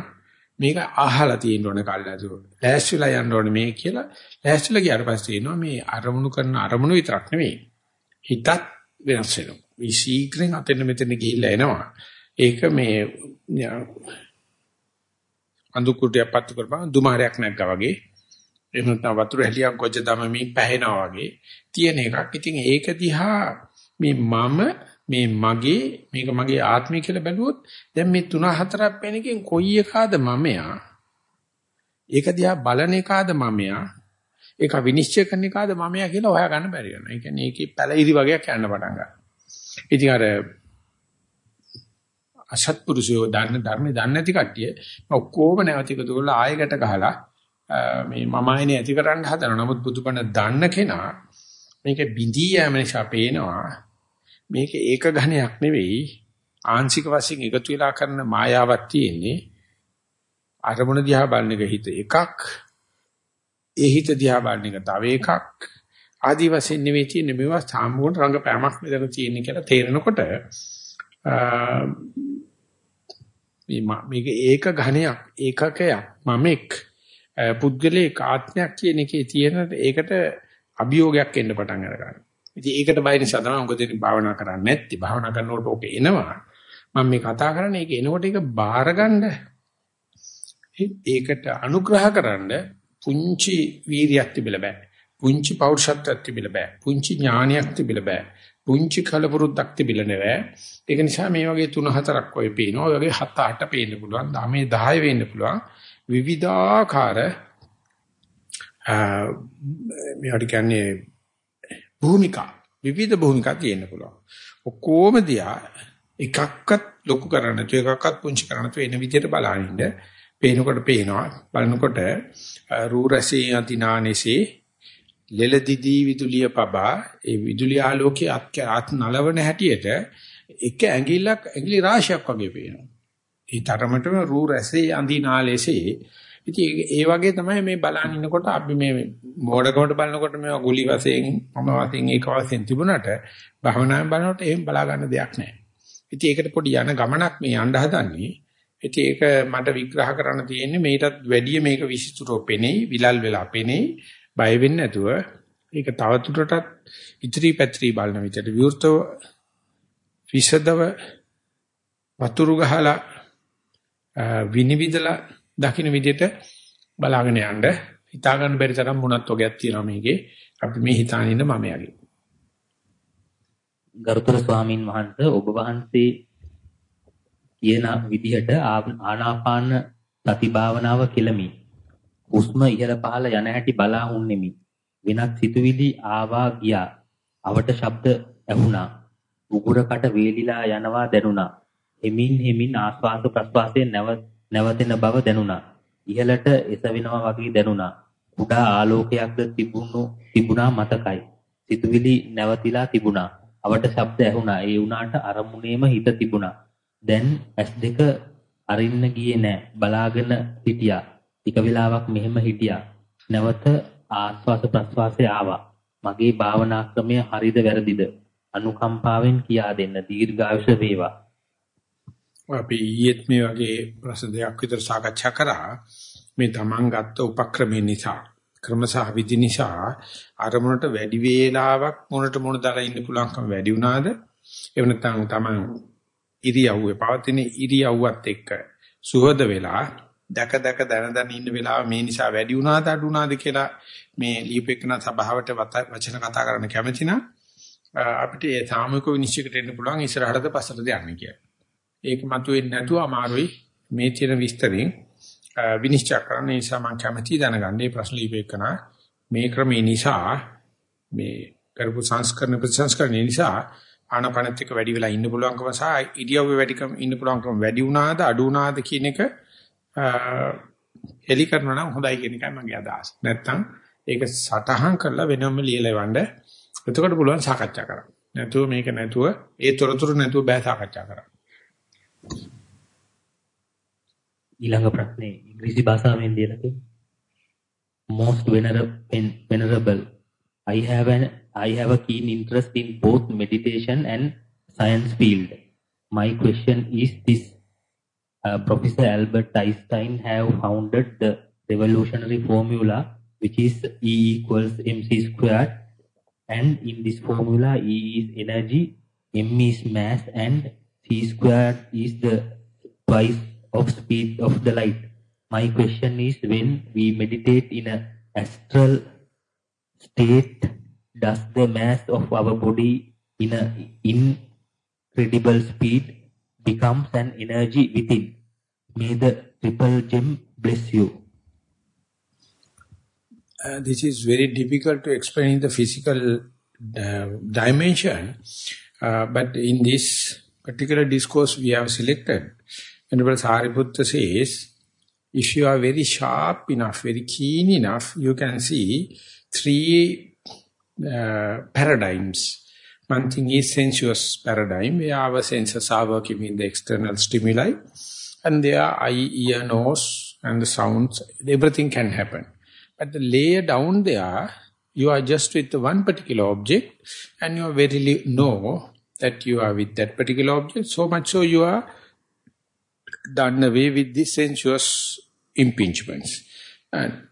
S1: මේක අහලා තියෙන්න ඕන කල්ලාතුරට. ලෑස්තිලා යන්න ඕනේ මේ කියලා. ලෑස්තිලා ගියාට පස්සේ එනවා මේ අරමුණු කරන අරමුණු විතරක් නෙවෙයි. හිතත් වෙනස් වෙනවා. මේ ශීඝ්‍රයෙන් අතෙන් මෙතන ගිහිල්ලා එනවා. ඒක මේ අඳු කුටියක් පත්තු කරපන් දුමාරයක් නැග්ගා වගේ. එහෙම නැත්නම් වතුර හැලියක් ගොජ දමමින් පැහැෙනවා වගේ තියෙන එකක්. ඉතින් ඒක දිහා මේ මම මේ මගේ මේක මගේ ආත්මය කියලා බැලුවොත් දැන් මේ තුන හතරක් වෙන එකෙන් කොයි එකාද මමයා ඒක දිහා බලන එකාද මමයා ඒක විනිශ්චය කරන එකාද මමයා කියලා හොයා ගන්න බැරි වෙනවා. ඒ කියන්නේ ඒකේ පැලිරි වගේක් යන්න පටන් ගන්නවා. ඉතින් අර අසත්පුරුෂයෝ දන්න ධර්මේ දන්නේ නැති කට්ටිය ඔක්කොම නැවතික දුවල ආයෙකට ගහලා මේ මම ආයනේ ඇති කරන්න හදනවා. නමුත් බුදුපණ දන්න කෙනා මේක බිඳී යෑම නිසා පේනවා. මේක ඒක ඝණයක් නෙවෙයි. ආංශික වශයෙන් එකතු වෙලා කරන මායාවක් තියෙන්නේ. අරමුණ දිහා බලන එක හිත එකක්. ඒ හිත දිහා බලන එක තව එකක්. ආදි වශයෙන් නෙවෙයි තියෙන්නේ මේවා සාමූහික රංගපෑමක් මෙතන තියෙන්නේ කියලා තේරෙනකොට මේක ඒක ඝණයක් ඒකකයක් මමෙක් පුද්ගලයේ ආත්මයක් කියන එකේ තියෙන ඒකට අභියෝගයක් එන්න පටන් අරගන්නවා ඉතින් ඒකට බය නිසා තමයි මොකද භාවනා කරන්නේ නැත්තේ. භාවනා කරනකොට ඕක එනවා. මම මේ කතා කරන්නේ ඒක එනකොට ඒක බාරගන්න ඒකට අනුග්‍රහ කරන්න පුංචි වීරියක් තිබිලා බෑ. පුංචි පෞරුෂත්වයක් තිබිලා බෑ. පුංචි ඥානයක් තිබිලා බෑ. පුංචි කලපුරුද්දක් තිබිලා නෑ. ඒක නිසා මේ වගේ 3 4ක් ඔය පේනවා. ඔය වගේ 7 8 පේන්න පුළුවන්. 9 10 වෙන්න පුළුවන්. විවිධාකාර මේවට කියන්නේ භූමිකා විවිධ භූමිකා තියෙන්න පුළුවන්. ඔක්කොම දිහා එකක්වත් ලොකු කරන්න නැතුව එකක්වත් පුංචි කරන්න නැතුව එන විදිහට බලනින්න පේනකොට පේනවා බලනකොට රූ රසේ අතිනානෙසේ ලෙලදිදී විදුලිය පබා ඒ විදුලිය ආලෝකයේ අත් නලවන හැටියට එක ඇඟිල්ලක් ඇඟිලි රාශියක් වගේ පේනවා. ඒ තරමටම රූ රසේ අඳිනාලෙසේ ඉතින් ඒ වගේ තමයි මේ බලන් ඉන්නකොට අපි මේ මෝඩකමට බලනකොට මේවා ගුලි වශයෙන් මම වශයෙන් ඒක වශයෙන් තිබුණාට භවනායෙන් බලනකොට එහෙම බලා ගන්න දෙයක් නැහැ. ඉතින් ඒකට පොඩි යන ගමනක් මේ යන්න හදන්නේ. ඉතින් ඒක මට විග්‍රහ කරන්න තියෙන්නේ මේකටත් වැඩිය මේක විසිතුරෝ පෙනෙයි, විලල් වෙලා පෙනෙයි, බය වෙන්නේ නැතුව ඒක තවදුරටත් ඉදිරි පැත්‍රි බලන විදිහට විවෘතව විසදව වතුරු ගහලා විනිවිදලා දකින්න විදිහට බලාගෙන යන්න හිතා ගන්න බැරි තරම් මොනක් වගේක් තියෙනවා මේකේ අපි මේ හිතාන ඉන්න මමයාගේ
S2: ගරුතර ස්වාමින් වහන්සේ ඔබ වහන්සේ කියන විදිහට ආනාපාන සති භාවනාව කෙලමි. හුස්ම ඉහළ පහළ යන හැටි බලා හුන්නෙමි. වෙනත් සිතුවිලි ආවා ගියා. අවට ශබ්ද ඇහුණා. උගුරකට වේලිලා යනවා දැනුණා. එමින් හෙමින් ආස්වාද ප්‍රස්වාසයේ නැවතෙන බව දැනුණා. ඉහළට එසවෙනවා වගේ දැනුණා. කුඩා ආලෝකයක්ද තිබුණු තිබුණා මතකයි. සිතුවිලි නැවතිලා තිබුණා. අවට ශබ්ද ඇහුණා. ඒ වුණාට අරමුණේම හිත තිබුණා. දැන් S2 අරින්න ගියේ නෑ. බලාගෙන හිටියා. ටික වෙලාවක් මෙහෙම හිටියා. නැවත ආස්වාස ප්‍රස්වාසය ආවා. මගේ භාවනා ක්‍රමය හරිද වැරදිද? අනුකම්පාවෙන් කියා දෙන්න. දීර්ඝායුෂ වේවා.
S1: අපි ඊයේත් මේ වගේ ප්‍රශ්න දෙකක් විතර සාකච්ඡා කරා. මේ Taman ගත්ත උපක්‍රමේ නිසා ක්‍රමසහ විදි නිසා අරමුණට වැඩි වේලාවක් මොනට මොන දාලා ඉන්න පුළුවන්කම වැඩි වුණාද? එහෙම නැත්නම් Taman ඉරියව්වේ පවතින ඉරියව්වත් එක්ක සුහද වෙලා දැක දැක දන දන ඉන්න වෙලාව මේ නිසා වැඩි වුණාද අඩු වුණාද කියලා මේ ලියුපෙකන සභාවට වචන කතා කරන්න කැමති නම් අපිට ඒ සාමූහික විනිශ්චයකට එන්න පුළුවන් ඉස්සරහටද පස්සටද යන්නේ කියලා. ඒක මතුවෙන්නේ නැතුව අමාරුයි මේ තියෙන විස්තරෙන් විනිශ්චය කරන්න නිසා මම කැමැති දැනගන්න මේ ප්‍රශ්න ලියුපෙකන මේ ක්‍රමේ නිසා මේ කරපු සංස්කරණ ප්‍රතිසංස්කරණ නිසා ආනපනත් එක්ක වැඩි වෙලා ඉන්න පුළුවන්කම සහ ඉරියව්වේ වැඩිකම ඉන්න පුළුවන්කම වැඩි වුණාද අඩු වුණාද කියන එක එලි කරනවා නම් හොඳයි කියන එකයි මගේ අදහස. නැත්තම් ඒක සටහන් කරලා වෙනම ලියලා වණ්ඩ එතකොට පුළුවන් සාකච්ඡා කරන්න. නැතුව මේක නැතුව ඒ තොරතුරු නැතුව බෑ සාකච්ඡා කරන්න.
S2: ඊළඟ ප්‍රශ්නේ ඉංග්‍රීසි භාෂාවෙන් දීලා තියෙනවා. Most venerable I have an I have a keen interest in both meditation and science field. My question is this uh, Professor Albert Einstein have founded the revolutionary formula which is E equals mc squared and in this formula E is energy, m is mass and c squared is the twice of speed of the light. My question is when we meditate in a astral state, does the mass of our body in a incredible speed becomes an energy within. May the triple gem bless you.
S1: Uh, this is very difficult to explain in the physical uh, dimension, uh, but in this particular discourse we have selected, Venerable Sariputta says, if you are very sharp enough, very keen enough, you can see three uh, paradigms one thing is sensuous paradigm, where our senses are working in the external stimuli, and there eye, ear, nose, and the sounds, everything can happen. But the layer down there, you are just with one particular object, and you very know that you are with that particular object, so much so you are done away with the sensuous impingements. And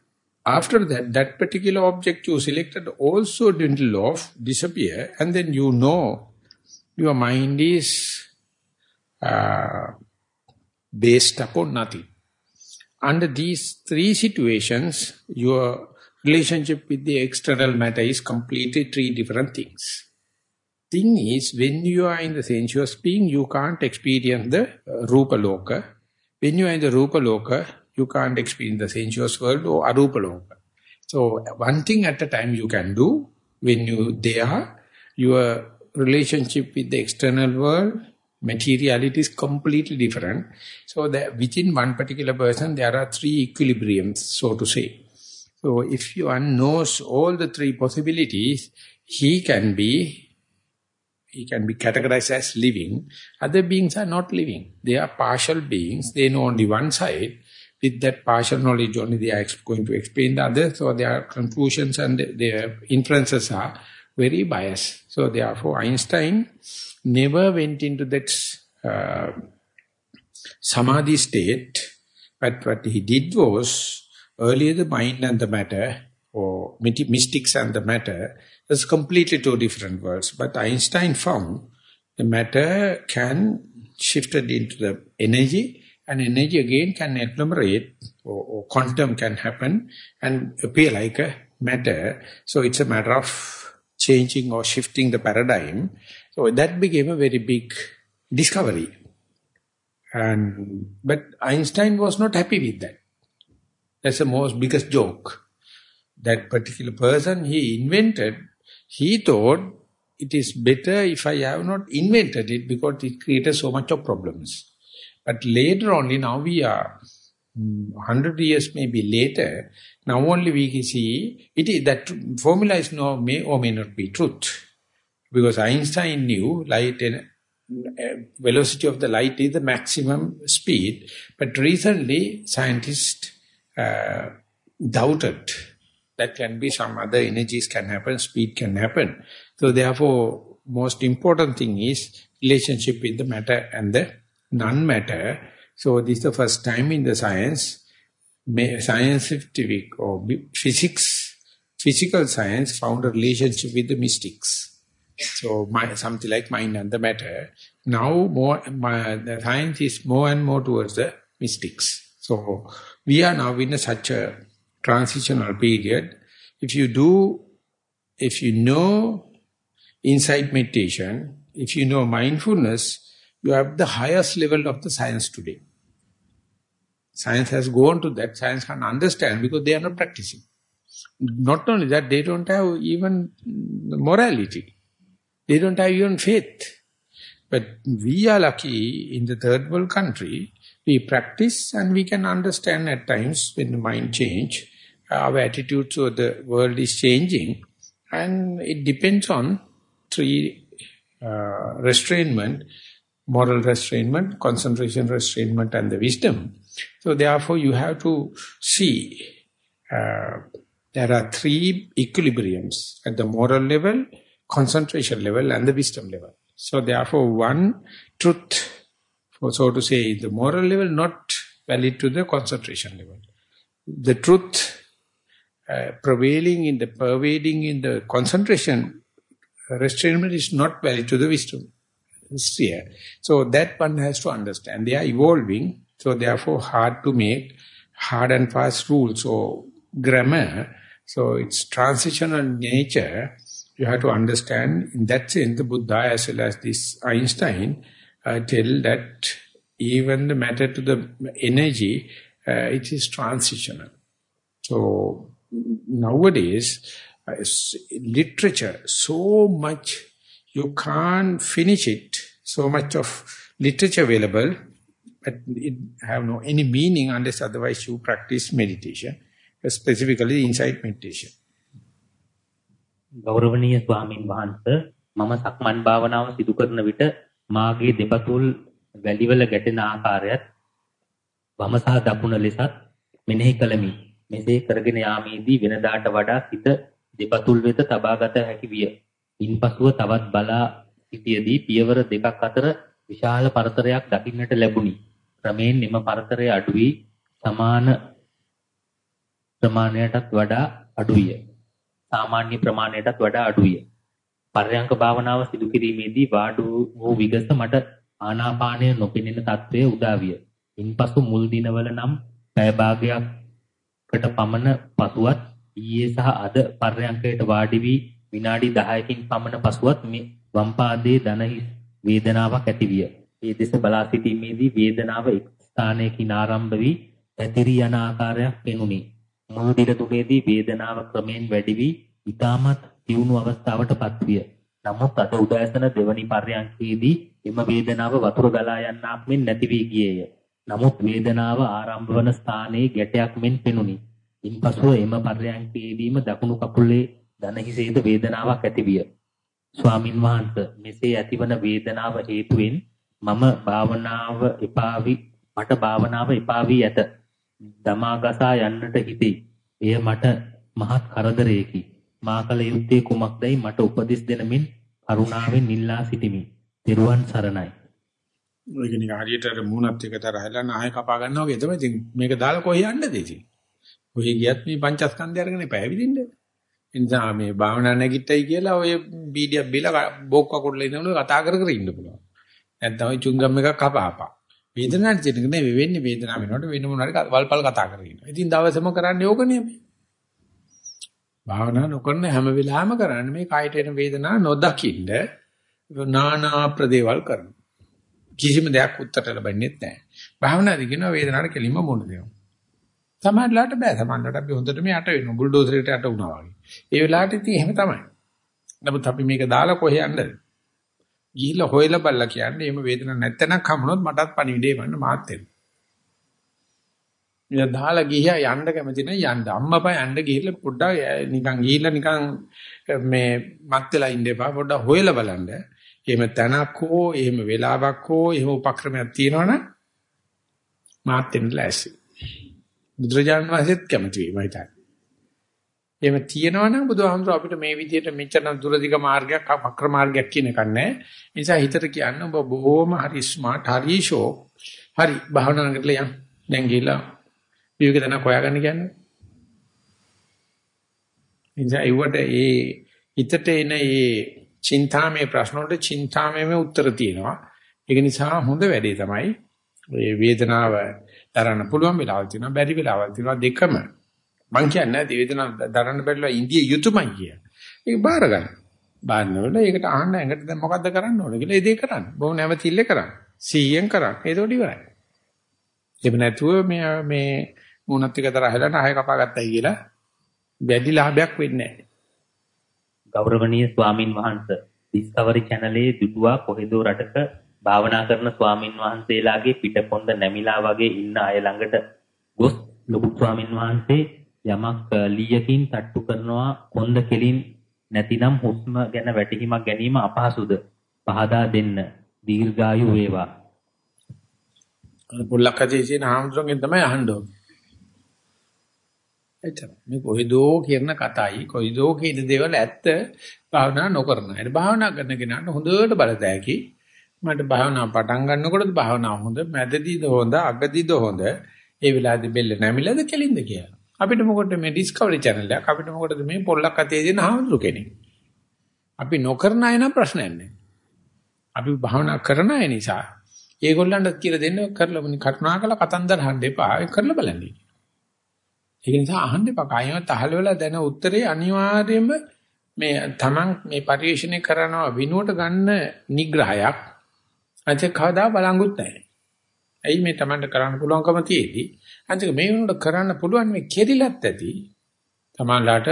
S1: after that, that particular object you selected also dwindle off, disappear, and then you know your mind is uh, based upon nothing. Under these three situations, your relationship with the external matter is completely three different things. Thing is, when you are in the sensuous being, you can't experience the Rupa Loka. When you are in the Rupa Loka, you can't experience the sensuous world or arupaloka. So one thing at a time you can do when you there, your relationship with the external world, materiality is completely different. So that within one particular person, there are three equilibriums, so to say. So if one knows all the three possibilities, he can be he can be categorized as living. Other beings are not living. They are partial beings. They know only one side. With that partial knowledge only they are going to explain the others, so their conclusions and their inferences are very biased. So therefore Einstein never went into that uh, samadhi state, but what he did was, earlier the mind and the matter, or mystics and the matter, is completely two different worlds. But Einstein found the matter can shifted into the energy, and energy again can agglomerate, or, or quantum can happen, and appear like a matter. So it's a matter of changing or shifting the paradigm. So that became a very big discovery. And But Einstein was not happy with that. That's the most biggest joke. That particular person he invented, he thought it is better if I have not invented it because it created so much of problems. But later only, now we are 100 mm, years maybe later, now only we can see it is that formula is no may or may not be truth. Because Einstein knew light and uh, velocity of the light is the maximum speed. But recently, scientists uh, doubted that can be some other energies can happen, speed can happen. So therefore, most important thing is relationship with the matter and the non-matter. So this is the first time in the science, scientific or physics, physical science found a relationship with the mystics. So my, something like mind and the matter. Now more my, the science is more and more towards the mystics. So we are now in a, such a transitional period. If you do, if you know insight meditation, if you know mindfulness, you have the highest level of the science today. Science has gone to that, science can understand because they are not practicing. Not only that, they don't have even morality. They don't have even faith. But we are lucky in the third world country, we practice and we can understand at times when the mind change, our attitude to the world is changing and it depends on three uh, restrainment, moral restrainment, concentration restrainment and the wisdom. So therefore you have to see uh, there are three equilibriums at the moral level, concentration level and the wisdom level. So therefore one truth, so to say, the moral level not valid to the concentration level. The truth uh, prevailing in the, pervading in the concentration restrainment is not valid to the wisdom sphere. So that one has to understand. They are evolving, so therefore hard to make hard and fast rules or grammar. So it's transitional nature you have to understand, in that sense, the Buddha as well as this Einstein uh, tell that even the matter to the energy, uh, it is transitional. So nowadays, uh, literature, so much, you can't finish it, so much of literature available, but it have no any meaning unless otherwise you practice meditation, specifically insight meditation.
S2: ගෞරවනීය ස්වාමින් වහන්සේ මම සක්මන් භාවනාව සිදු කරන විට මාගේ දෙපතුල් වැලිවල ගැටෙන ආකාරයත් වම සහ දකුණ ලෙසත් මෙනෙහි කළමි. මෙසේ කරගෙන යාමේදී වෙනදාට වඩා සිත දෙපතුල් වෙත තබාගත හැකි විය. ඉන්පසුව තවත් බලා සිටියේදී පියවර දෙකක් අතර විශාල පරතරයක් දකින්නට ලැබුණි. ක්‍රමයෙන් එම පරතරය අඩු වී සමාන ප්‍රමාණයටත් වඩා අඩු විය. සාමාන්‍ය ප්‍රමාණයටත් වඩා අඩුය. පර්යංක භාවනාව සිදු කිරීමේදී වාඩු වූ විගස මට ආනාපානය නොපෙනෙන තත්වයේ උදා විය. ඉන්පසු මුල් දිනවල නම් පැය භාගයකට පමණ පසුවත් ඊයේ සහ අද පර්යංකයට වාඩි වී විනාඩි 10කින් පමණ පසුවත් මේ වම් පාදයේ දන වේදනාවක් ඇති විය. ඒ දෙස බලා සිටීමේදී වේදනාව එක් ස්ථානයකින් ආරම්භ වී පැතිරී යන ආකාරයක් පෙනුනි. මුල් දින තුනේදී වේදනාව ක්‍රමෙන් වැඩි වී ඊටමත් තියුණු අවස්ථාවටපත් විය. නමුත් අද උදෑසන දෙවනි පර්යන්කේදී එම වේදනාව වතුර ගලා යන්නක් මෙන් නැති වී ගියේය. නමුත් වේදනාව ආරම්භ වන ස්ථානයේ ගැටයක් මෙන් පෙනුනි. ඉන්පසුව එම පර්යන්කේදීම දකුණු කකුලේ දන හිසේද වේදනාවක් ඇති විය. ස්වාමින් වහන්සේ මෙසේ ඇතිවන වේදනාව හේතුවෙන් මම භාවනාව එපා වී මට භාවනාව එපා වී ඇත. දමාගසා යන්නට හිතේ. එය මට මහත් කරදරයකි. මා කල යුත්තේ කුමක්දයි මට උපදෙස් දෙනමින් කරුණාවෙන් ඉල්ලා සිටිමි. තෙරුවන් සරණයි.
S1: ඒක නිකන් හරියට අර මූණත් එක තරහලා නාය කපා ගන්නවා වගේ තමයි. ඉතින් මේක දාලා කොහේ යන්නද ඉතින්? කොහේ ගියත් මේ පංචස්කන්ධය අරගෙන එපා ඇවිදින්න. එනිසා මේ භාවනා නැගිට්ටයි කියලා ඔය බීඩියක් බීලා බොක්ක කුඩල ඉන්නවලු කතා කර කර ඉන්න පුළුවන්. නැත්නම් ඔය චුංගම් එකක් කපාපා. වේදනාවට දෙන්නක නෙවෙයි වෙන්නේ වේදනාව වෙනකොට වෙන මොනවාරි වල්පල් කතා කරගෙන ඉන්නවා. ඉතින් දවසම කරන්නේ ඕකනේ මේ. භාවනා නොකරන හැම වෙලාවෙම කරන්නේ මේ කායට එන වේදනාව නොදකින්න නානා ප්‍රදේවල් කරනවා. කිසිම දෙයක් උත්තර ලැබෙන්නේ නැහැ. භාවනාදී කියන වේදනාවට කෙලින්ම මොන දෙනවා. සමහරලාට බෑ. සමහරලාට අපි හොඳට මේ යට වෙනවා. බුල්ඩෝසරේට යට වුණා වගේ. ඒ වෙලාවට ඉතින් එහෙම තමයි. නමුත් අපි මේක දාලා කොහේ යන්නද? ගිහිල්ලා හොයලා බලලා කියන්නේ එහෙම වේදනාවක් නැත්තනක් හමුනොත් මටත් පණිවිඩේ වන්න මාත් එන්න. ඉතින් දාලා ගියා යන්න කැමති නැහැ යන්න. අම්මපා යන්න ගිහිල්ලා පොඩ්ඩක් නිකන් ගිහිල්ලා නිකන් මේ මත් වෙලා ඉන්න එපා. පොඩ්ඩක් හොයලා බලන්න. එහෙම තැනක් හෝ එහෙම වෙලාවක් හෝ එහෙම උපක්‍රමයක් තියෙනවනම් මාත් එන්න ලෑස්ති. බුදුරජාණන් වහන්සේත් කැමති වෙයි මම හිතන්නේ. එහෙම තියෙනවනම් බුදුහාමුදුර අපිට මේ විදිහට මෙච්චර දුරදිග මාර්ගයක් වක්‍ර මාර්ගයක් කියන එකක් නැහැ. ඒ නිසා හිතට කියන්න ඔබ බොහොම හරි ස්මාර්ට් හරි ෂෝ හරි භාවනා කරලා යන්න. දැන් ගිහලා විවේක දන හොයාගන්න කියන්නේ. එනිසා ඒවට ඒ හිතට එන ඒ චින්තාමේ ප්‍රශ්න වලට චින්තාමේ උත්තර තියෙනවා. ඒක නිසා හොඳ වැඩේ තමයි මේ වේදනාව දරන්න පුළුවන් වෙලාවල් තියෙනවා බැරි වෙලාවල් තියෙනවා දෙකම මං කියන්නේ නැහැ වේදනාව දරන්න බැරිලා ඉන්දිය යුතුයමයි කිය. ඒක බාර ගන්න. බාන්නවල ඒකට අහන්න ඇඟට දැන් මොකද්ද කරන්න ඕන කියලා ඒ දේ කරන්න. බොහොම නැවතිල්ල කරන්න. 100ෙන් කරන්න. ඒකෝට ඉවරයි. එහෙම නැතුව මේ මේ මුණත් එක තරහලා නහය කපා ගත්තයි කියලා වැඩි ලාභයක් වෙන්නේ නැහැ.
S2: ගෞරවනීය ස්වාමින් වහන්සේ ඩිස්කවරි channelයේ දුටුවා කොහෙදෝ රටක භාවනා කරන ස්වාමින් වහන්සේලාගේ පිටකොන්ද නැමිලා වගේ ඉන්න අය ළඟට ගොස් ලොකු ස්වාමින් වහන්සේ යමක් ලීයකින් තට්ටු කරනවා කොන්ද කෙලින් නැතිනම් හුස්ම ගැන වැටහීමක් ගැනීම අපහසුද? පහදා දෙන්න. දීර්ඝායු වේවා.
S1: පුල්ලක්කදී කියන ආම්ද්‍රෝගෙන් තමයි අහන්න ඕනේ. එතන මේ කොයිදෝ කියන කතයි කොයිදෝ කියන දේවල් ඇත්ත භාවනා නොකරන. ඒ භාවනා කරන කෙනාට හොඳට බලතැකි. මට භාවනා පටන් ගන්නකොටද භාවනා හොඳ මැදදීද හොඳ අගදීද හොඳ ඒ වෙලාවේදී බෙල්ල නැමිලාද කෙලින්ද කියලා. අපිට මොකටද මේ ඩිස්කවරි channel එක අපිට මොකටද මේ පොල්ලක් අතේ දෙන හාමුදුරු කෙනෙක්. අපි නොකරන අය නම් ප්‍රශ්නයක් නැහැ. අපි භාවනා කරන අය නිසා ඒගොල්ලන්ට කියලා දෙන්න කරලා කරුණාකර කතන්දර හන්න එපා. ඒක කරලා බලන්න. ඒක නිසා අහන්න එපා. කායමත් අහල වෙලා දැන උත්තරේ අනිවාර්යයෙන්ම මේ තමන් මේ පරිශ්‍රණය කරනවා විනුවට ගන්න නිග්‍රහයක් අන්තික කවදා බලංගුත් නැහැ. ඇයි මේ තමන්ට කරන්න පුළුවන්කම තියෙදි අන්තික මේ වෙනුවට කරන්න පුළුවන් මේ කෙරිලත් ඇති. තමන්ලාට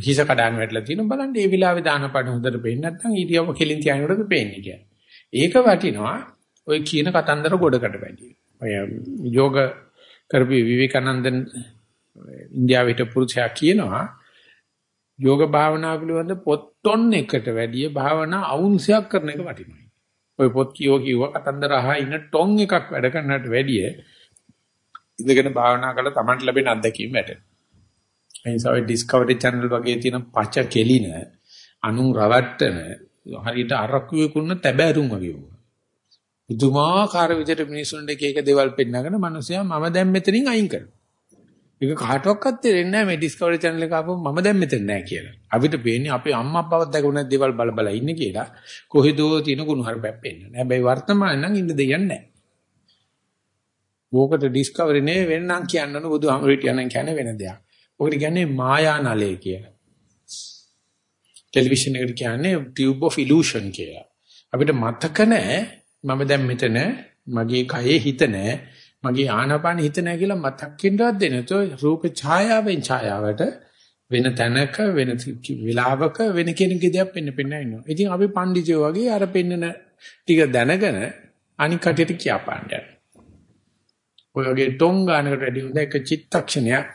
S1: හිස කඩාන වැටලා තියෙන බලන්න ඒ විලාවේ දාන පාඩ හොඳට පේන්නේ නැත්නම් ඊටියව කෙලින් තියානකොටද පේන්නේ කියන්නේ. ඒක වටිනවා ඔය කියන කතන්දර ගොඩකට වැඩි. ඔය යෝග කරපු විවේකානන්දන් ඉන්දියාවේ හිටපු පුරුෂයා කියනවා යෝග භාවනාව පිළිබඳ පොත් ටොන් එකට වැඩිය භාවනා අවුන්සයක් කරන එක වටිනවා. ඔය පොත් කියෝ කිව්ව කතන්දර අහා ඉන්න ටොන් එකක් වැඩ කරනට වැඩිය ඉඳගෙන භාවනා කරලා Tamanට ලැබෙන අත්දැකීම් වැඩ. ඒ නිසා ඔය ඩිස්කවරි channel වගේ තියෙන පච කෙලින අනුන් රවට්ටන හරියට අරක්කුවේ කුන්න තැබෑරුම් වගේ වුණා. පුදුමාකාර විදිහට මිනිසුන්ට එක එක දේවල් පෙන්නගෙන මිනිස්සයා මම දැන් මෙතනින් අයින් කරනවා. ඒක කාටවත් තේරෙන්නේ නැහැ මේ ඩිස්කවරි channel එක ආපුවම මම දැන් මෙතන නැහැ කියලා. අපිට පේන්නේ අපේ අම්මා අප්පාවත් දැකුණ දේවල් බල බල ඉන්නේ කියලා. කොහෙදෝ තියෙන කුණු හරපක් පෙන්නන. හැබැයි වර්තමාන නම් ඉන්න දෙයක් නැහැ. ඕකට ඩිස්කවරි නේ වෙන්නම් කියන්න බුදුහාමුදුරුවෝ කියනනම් කියන්නේ වෙන දෙයක්. ඔකට කියන්නේ මායා නලය කියලා. ටෙලිවිෂන් එකට කියන්නේ tube of illusion කියලා. අපිට මතක නැහැ මම දැන් මෙතන මගේ කයේ හිත නැහැ මගේ ආනාපාන හිත නැහැ කියලා මතක් වෙන්නවත් දෙන. તો රූප ඡායාවෙන් ඡායාවට වෙන තැනක වෙන විලාවක වෙන කෙනෙකුගේ දෙයක් පෙන්න පෙන්න ඉන්නවා. ඉතින් අපි පඬිජෝ වගේ අර පෙන්නන ටික දැනගෙන අනික් කටියට කියපාන්න ඔය වගේ ටොං ගන්නකට වැඩි හොඳ එක චිත්තක්ෂණයක්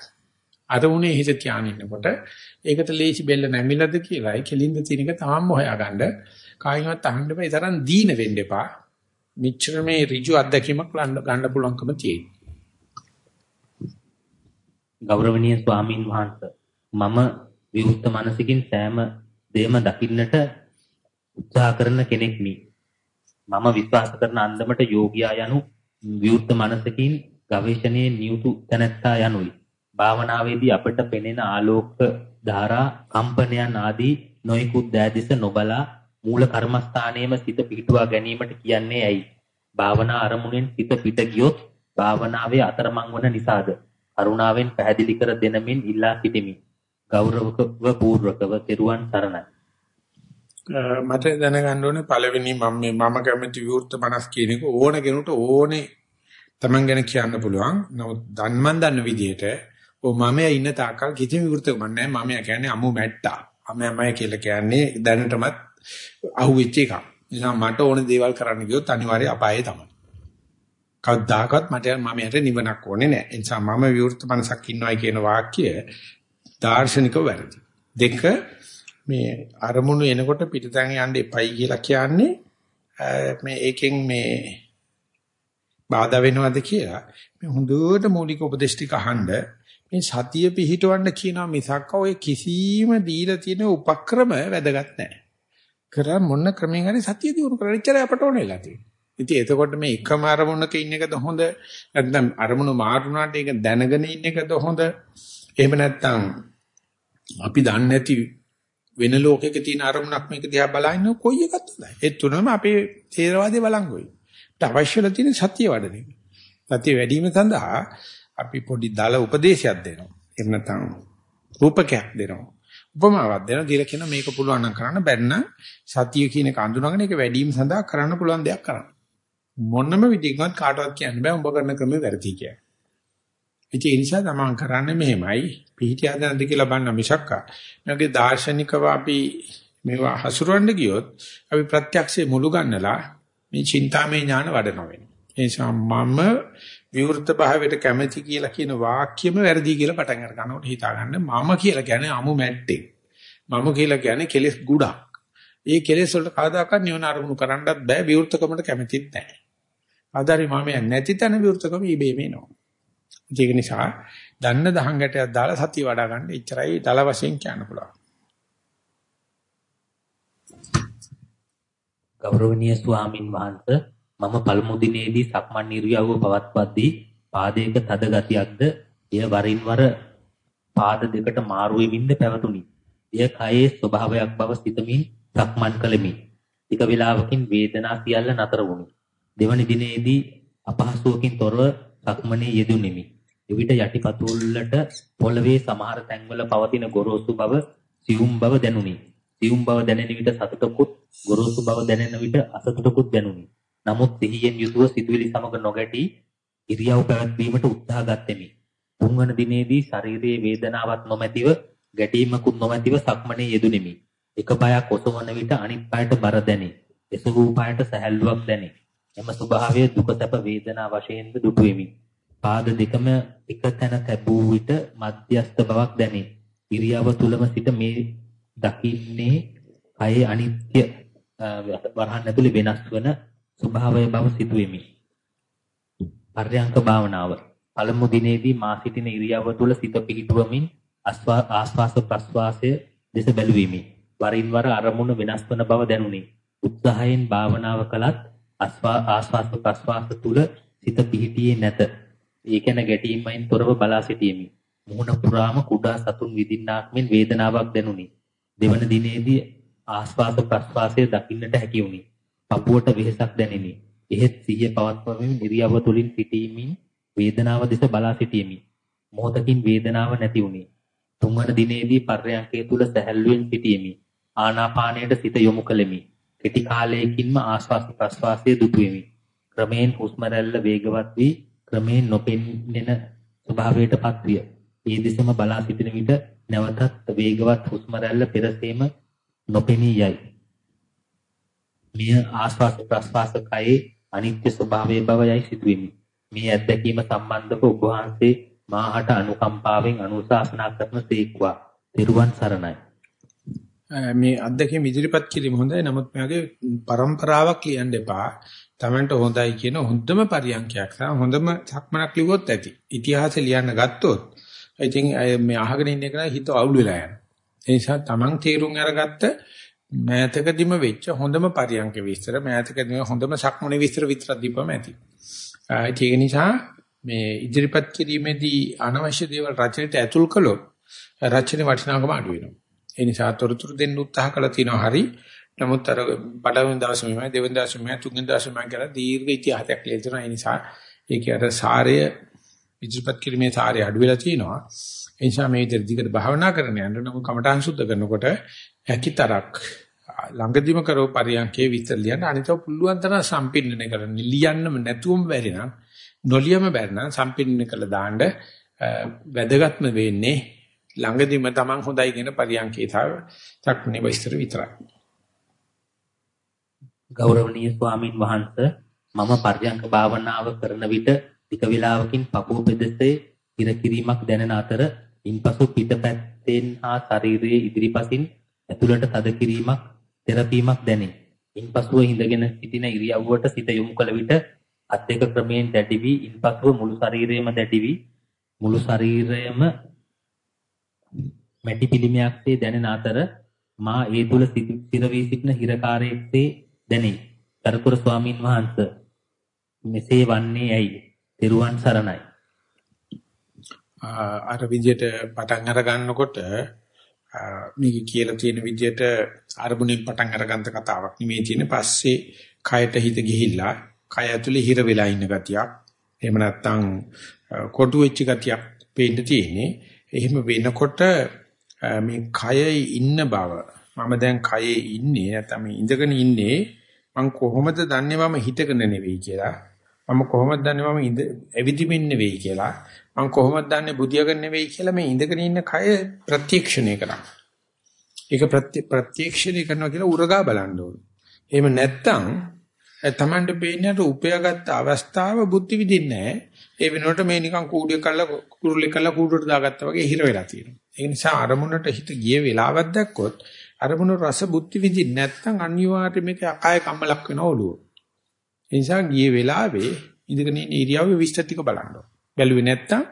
S1: අරමුණේ හිත තියාගෙන ඉන්නකොට ඒකට ලේසි බෙල්ල නැමිලාද කියලායි කෙලින්ද තියෙන එක තාම හොයාගන්න කායිමත් අහන්න බෑ. ඒ තරම් දීන වෙන්න එපා. මෙච්චර මේ ඍජු අත්දැකීමක් ගන්න පුළුවන්කම තියෙනවා.
S2: ගෞරවනීය ස්වාමින් වහන්සේ මම විවුර්ත මනසකින් සෑම දෙයක්ම දකින්නට උත්සාහ කරන කෙනෙක්මි. මම විශ්වාස කරන අන්දමට යෝගියා යනු විවුර්ත මනසකින් ගවේෂණයේ නියුතු තැනැත්තා යනුයි. භාවනාවේදී අපට පෙනෙන ආලෝක ධාරා කම්පනයන් ආදී නොයෙකුත් දෑදිස නොබලා මූල කර්මස්ථානයේම සිත පිහිටුවා ගැනීමට කියන්නේ ඇයි? භාවනා අරමුණෙන් සිත පිට ගියොත් භාවනාවේ අතරමං වන නිසාද? කරුණාවෙන් පැහැදිලි කර දෙනමින් ඉල්ලා සිටිමි. ගෞරවකව පූර්වකව තෙරුවන් සරණයි.
S1: මට දැනගන්න ඕනේ පළවෙනි මම මේ මම කැමති විවෘත මනස් කියන එක ඕන කෙනෙකුට ඕනේ Taman ගැන කියන්න පුළුවන්. නමුත් දන්මන් දන්න විදිහට ඔ මම ඉන්න තාකල් කිසිම විවෘතකම නැහැ. මම කියන්නේ අමු මැට්ටා. අමමයි කියලා කියන්නේ දැනටමත් අහුවෙච්ච එකක්. නිසා මට ඕන දේවල් කරන්න ගියොත් අනිවාර්ය අපායේ තමයි. කවදාකවත් මට මම යට නිවනක් ඕනේ නැහැ. ඒ නිසා මම විවෘත මනසක් ඉන්නවයි කියන වාක්‍ය දාර්ශනිකව වැරදි. දෙක මේ අරමුණු එනකොට පිටතෙන් යන්න එපයි කියලා කියන්නේ මේ ඒකෙන් මේ බාධා වෙනවද කියලා මේ හොඳට මූලික උපදේශ ටික අහන්න මේ සතිය පිහිටවන්න කියනවා මිසක් ඔය කිසිම දීලා තියෙන උපක්‍රම වැදගත් නැහැ. කරා මොන ක්‍රමෙන් හරි සතිය දිනු කරලා ඉච්චර අපට ඕන වෙලා තියෙනවා. ඉතින් එතකොට මේ එකම අරමුණක ඉන්න එකද හොඳ? නැත්නම් අරමුණු මාරුණාට ඒක දැනගෙන ඉන්න එකද හොඳ? එහෙම නැත්නම් අපි දන්නේ නැති වෙන ලෝකයක තියෙන අරමුණක් මේක දිහා බලන කොයි එකක්ද? හොඳයි ඒ තුනම අපේ තේරවාදයේ බලංගොයි අවශ්‍යලා තියෙන සතිය වඩන එක. සතිය වැඩි වීම සඳහා අපි පොඩි දල උපදේශයක් දෙනවා. එහෙම නැත්නම් රූපකයක් දෙනවා. උපමාවක් දෙනවා දීලා කියන මේක පුළුවන් නම් කරන්න බැන්න සතිය කියන එක අඳුනගෙන ඒක වැඩි වීම සඳහා කරන්න පුළුවන් දෙයක් කරන්න මොනම විදිහකින්වත් කාටවත් කියන්න බෑ උඹ කරන ක්‍රමේ වැරදි කියලා. ඉතින් ඒ නිසා තමන් කරන්නේ මෙහෙමයි පිහිටියද නැද්ද කියලා බලන්න මිසක්ක. මේකේ දාර්ශනිකව අපි මේවා හසුරවන්න ගියොත් අපි ප්‍රත්‍යක්ෂයේ මුළු ගන්නලා මේ චින්තාමය ඥාන වඩනවා වෙනවා. ඒ නිසා මම විවෘත භාවයට කැමැති කියලා කියන වාක්‍යෙම වැරදි කියලා පටන් අර ගන්නකොට හිතා ගන්න මම කියලා කියන්නේ අමු මැට්ටේ. මම කියලා කියන්නේ කෙලෙස් ගුඩක්. ඒ කෙලෙස් වලට කවදාකවත් නිවන අරමුණු කරන්නත් බෑ විවෘතකමට කැමැතිත් නැහැ. ආදාරි මම නැති තැන විවෘතකම ඉබේම එනවා. ඒක නිසා දන්න දහං ගැටයක් දාලා සතිය වඩා ගන්න එච්චරයි දල වශයෙන් කියන්න පුළුවන්.
S2: ගෞරවනීය ස්වාමින් වහන්සේ මම පළමු දිනේදී සක්මන් නිරියව්ව පවත්වද්දී පාදයක තද ගතියක්ද එය වරින් වර පාද දෙකට මාරු වෙමින්ද පැවතුණි. එය කයේ ස්වභාවයක් බව සිතමින් සක්මන් කළෙමි. ටික වේලාවකින් වේදනා සියල්ල නතර වුණි. දෙවනි දිනේදී අපහසුවකින් තොරව සක්මනේ යෙදුණෙමි. එවිට යටිපතුල්ලට පොළවේ සමහර තැන්වල පවතින ගොරෝසු බව සියුම් බව දැනුනි. සියුම් බව දැනෙන විට සතුටකුත් ගොරෝසු බව දැනෙන විට අසතුටකුත් දැනුනි. නමුත් සිහියෙන් යුතුව සිතුවිලි සමග නොගැටි ඉරියව් පැවැත්වීමට උත්සාහ ගත්ෙමි. තුන්වන දිනේදී ශරීරයේ වේදනාවක් නොමැතිව ගැටීමකුත් නොමැතිව සක්මනේ යෙදුණෙමි. එක පායක් ඔසවන විට අනිත් පායට බර දැනේ. එසවූ පායට සැහැල්ලුවක් දැනේ. එම ස්වභාවය දුක සැප වේදනා වශයෙන්ද දුටු වෙමි. පාද දෙකම එක තැන තැබූ විට මධ්‍යස්ත බවක් දැනේ. ඉරියව තුලම සිට මේ දකින්නේ කයේ අනිත්‍ය වරහන් ඇතුලේ වෙනස් වන ස්වභාවය බව සිදුවෙමි. පර්යංක භාවනාව. පළමු දිනේදී මා සිටින ඉරියව තුල සිත පිහිටුවමින් ආස්වාස ප්‍රස්වාසය දෙස බැලුවෙමි. වරින් වර අරමුණ වෙනස් වන බව දැනුනි. උත්සාහයෙන් භාවනාව කළත් ආස්වාස් ප්‍රස්වාස තුල සිත පිහිටියේ නැත. ඒ ගැන ගැටීමෙන් තොරව බලා සිටීමි. මුහුණ පුරාම කුඩා සතුන් විදින්නාක් මෙන් වේදනාවක් දැනුනි. දෙවන දිනේදී ආස්වාස ප්‍රස්වාසය දකින්නට හැකි වුණි. පපුවට වෙහෙසක් දැනිනි. එහෙත් සිහිය පවත්වමින් ඉරියව්ව තුලින් සිටීමෙන් වේදනාව දෙස බලා සිටීමි. මොහොතකින් වේදනාව නැති වුණි. තුන්වන දිනේදී පර්යංකයේ තුල සැහැල්ලුවෙන් සිටීමි. ආනාපානයට සිත යොමු කළෙමි. කෙටි කාලයකින්ම ආශ්වාස ප්‍රශ්වාසයේ දුටුවෙමි. ක්‍රමයෙන් හුස්ම රැල්ල වේගවත් වී ක්‍රමයෙන් නොපෙනෙන ස්වභාවයටපත් විය. ඒ දෙසම බලා සිටින විට නැවතත් වේගවත් හුස්ම රැල්ල පෙරසේම නොපෙනී යයි. මෙය ආශ්වාස ප්‍රශ්වාස කයේ අනිත්‍ය ස්වභාවයේ බව යයි සිතුවෙමි. මේ අත්දැකීම සම්බන්ධව ඔබ වහන්සේ මාහට අනුකම්පාවෙන් අනුශාසනා කරන සීක්වා. ත්‍රිවන් සරණයි.
S1: මේ අත්දැකීම් ඉදිරිපත් කිරීම හොඳයි. නමුත් මේගේ પરම්පරාවක් ලියන්න එපා. Tamanට හොඳයි කියන හොඳම පරියන්කයක් සහ හොඳම සක්මනක් ලිව්වොත් ඇති. ඉතිහාසය ලියන්න ගත්තොත් ඉතින් මේ අහගෙන ඉන්න එක හිත අවුල් වෙලා යනවා. ඒ නිසා Taman තීරුම් අරගත්ත මෑතකදීම වෙච්ච හොඳම පරියන්ක විස්තර මෑතකදීම හොඳම සක්මනේ විස්තර විතරක් දීපම ඇති. ඒක නිසා මේ ඉදිරිපත් කිරීමේදී අනවශ්‍ය දේවල් රචනෙට ඇතුල් කළොත් රචනයේ වටිනාකම අඩු වෙනවා. ඒ නිසා තොරතුරු දෙන්න උත්සාහ කළා තියෙනවා හරි. නමුත් අර පළවෙනි දවසේ මෙමය දෙවෙනි දවසේ මෙමය තුන්වෙනි දවසේ මම කියලා දීර්ඝ ඉතිහාසයක් ලියලා ඒ නිසා ඒකේ අර සාරය ඉදිරිපත් කිරීමේ සාරය අඩු වෙලා තියෙනවා. ඒ නිසා මේ විදිහට දිගට භාවනා කරන යන්න නම් කමඨාන් සුද්ධ කරනකොට හැකිතරක් ළඟදිම කරව පරියන්කේ විතර ලියන්න අනිතව පුළුවන් තරම් සම්පින්නන කරන්න ලියන්නම නැතුවම බැරි නම් නොලියම බැරි නම් සම්පින්නන කළ දාන්න වැදගත්ම වෙන්නේ ළඟදිම Taman හොඳයි කියන පරියන්කේ තව තක්නේ විස්තර විතරයි.
S2: ගෞරවනීය ස්වාමින් වහන්සේ මම පර්යංක භාවනාව කරන විට ටික වේලාවකින් පපුව පෙදෙසේ ඉර කිරීමක් දැනෙන අතර ඉන්පසු පිටපැත්තෙන් හා ශරීරයේ ඉදිරිපසින් ඇතුළට තද කිරීමක් තෙරපීමක් දැනේ. ඉන්පසුව හිඳගෙන සිටින ඉරියව්වට සිත යොමු කළ විට අත් දෙක ක්‍රමයෙන් දැඩි වී ඉන්පසුව මුළු ශරීරයම දැඩි වී මුළු ශරීරයම මැටි පිළිමයක්සේ දැනෙන අතර මා ඒ තුල සිර වී සිටින හිරකාරයෙක්සේ දැනේ. කරුතර ස්වාමින් වහන්සේ මෙසේ වන්නේ ඇයි? තෙරුවන් සරණයි.
S1: අර විදියට පටන් අර ගන්නකොට මේක කියලා තියෙන විදියට අරමුණෙන් පටන් අරගන්ත කතාවක් නෙමෙයි තියෙන්නේ. පස්සේ කයට හිත ගිහිල්ලා කය ඇතුලේ හිර වෙලා ඉන්න ගතියක්. එහෙම නැත්නම් කොටු වෙච්ච ගතියක් පේන්න තියෙන්නේ. එහෙම වෙනකොට මේ කයේ ඉන්න බව මම දැන් කයේ ඉන්නේ නැත්නම් ඉඳගෙන ඉන්නේ මම කොහොමද දන්නේ මම හිතගෙන නෙවෙයි කියලා මම කොහොමද දන්නේ මම ඉඳ ඇවිදිමින් නෙවෙයි කියලා මම කොහොමද දන්නේ බුදියාගෙන නෙවෙයි කියලා මේ ඉඳගෙන ඉන්න කය ප්‍රත්‍යක්ෂණය කරා ඒක ප්‍රත්‍යක්ෂණය කරනවා කියලා උරගා බලන්න ඕනේ එහෙම නැත්නම් තමන්ට පේන්නේ උපයාගත් අවස්ථාව බුද්ධි විදින්නේ ඒ වෙනකොට මේ නිකන් කූඩිය කල්ලා කුරුල්ලේ කල්ලා කූඩුවට දාගත්තා වගේ හිර වෙලා තියෙනවා ඒ නිසා අරමුණට හිත ගිය වෙලාවක් දැක්කොත් අරමුණු රස බුද්ධි විඳින්න නැත්නම් අනිවාර්යයෙන් මේක අකාය කම්මලක් වෙනවා ඔළුව. ඒ නිසා ගිය වෙලාවේ ඉඳගෙන ඉන්න ඉරියව්වේ විස්තර ටික බලන්න. බැලුවේ නැත්නම්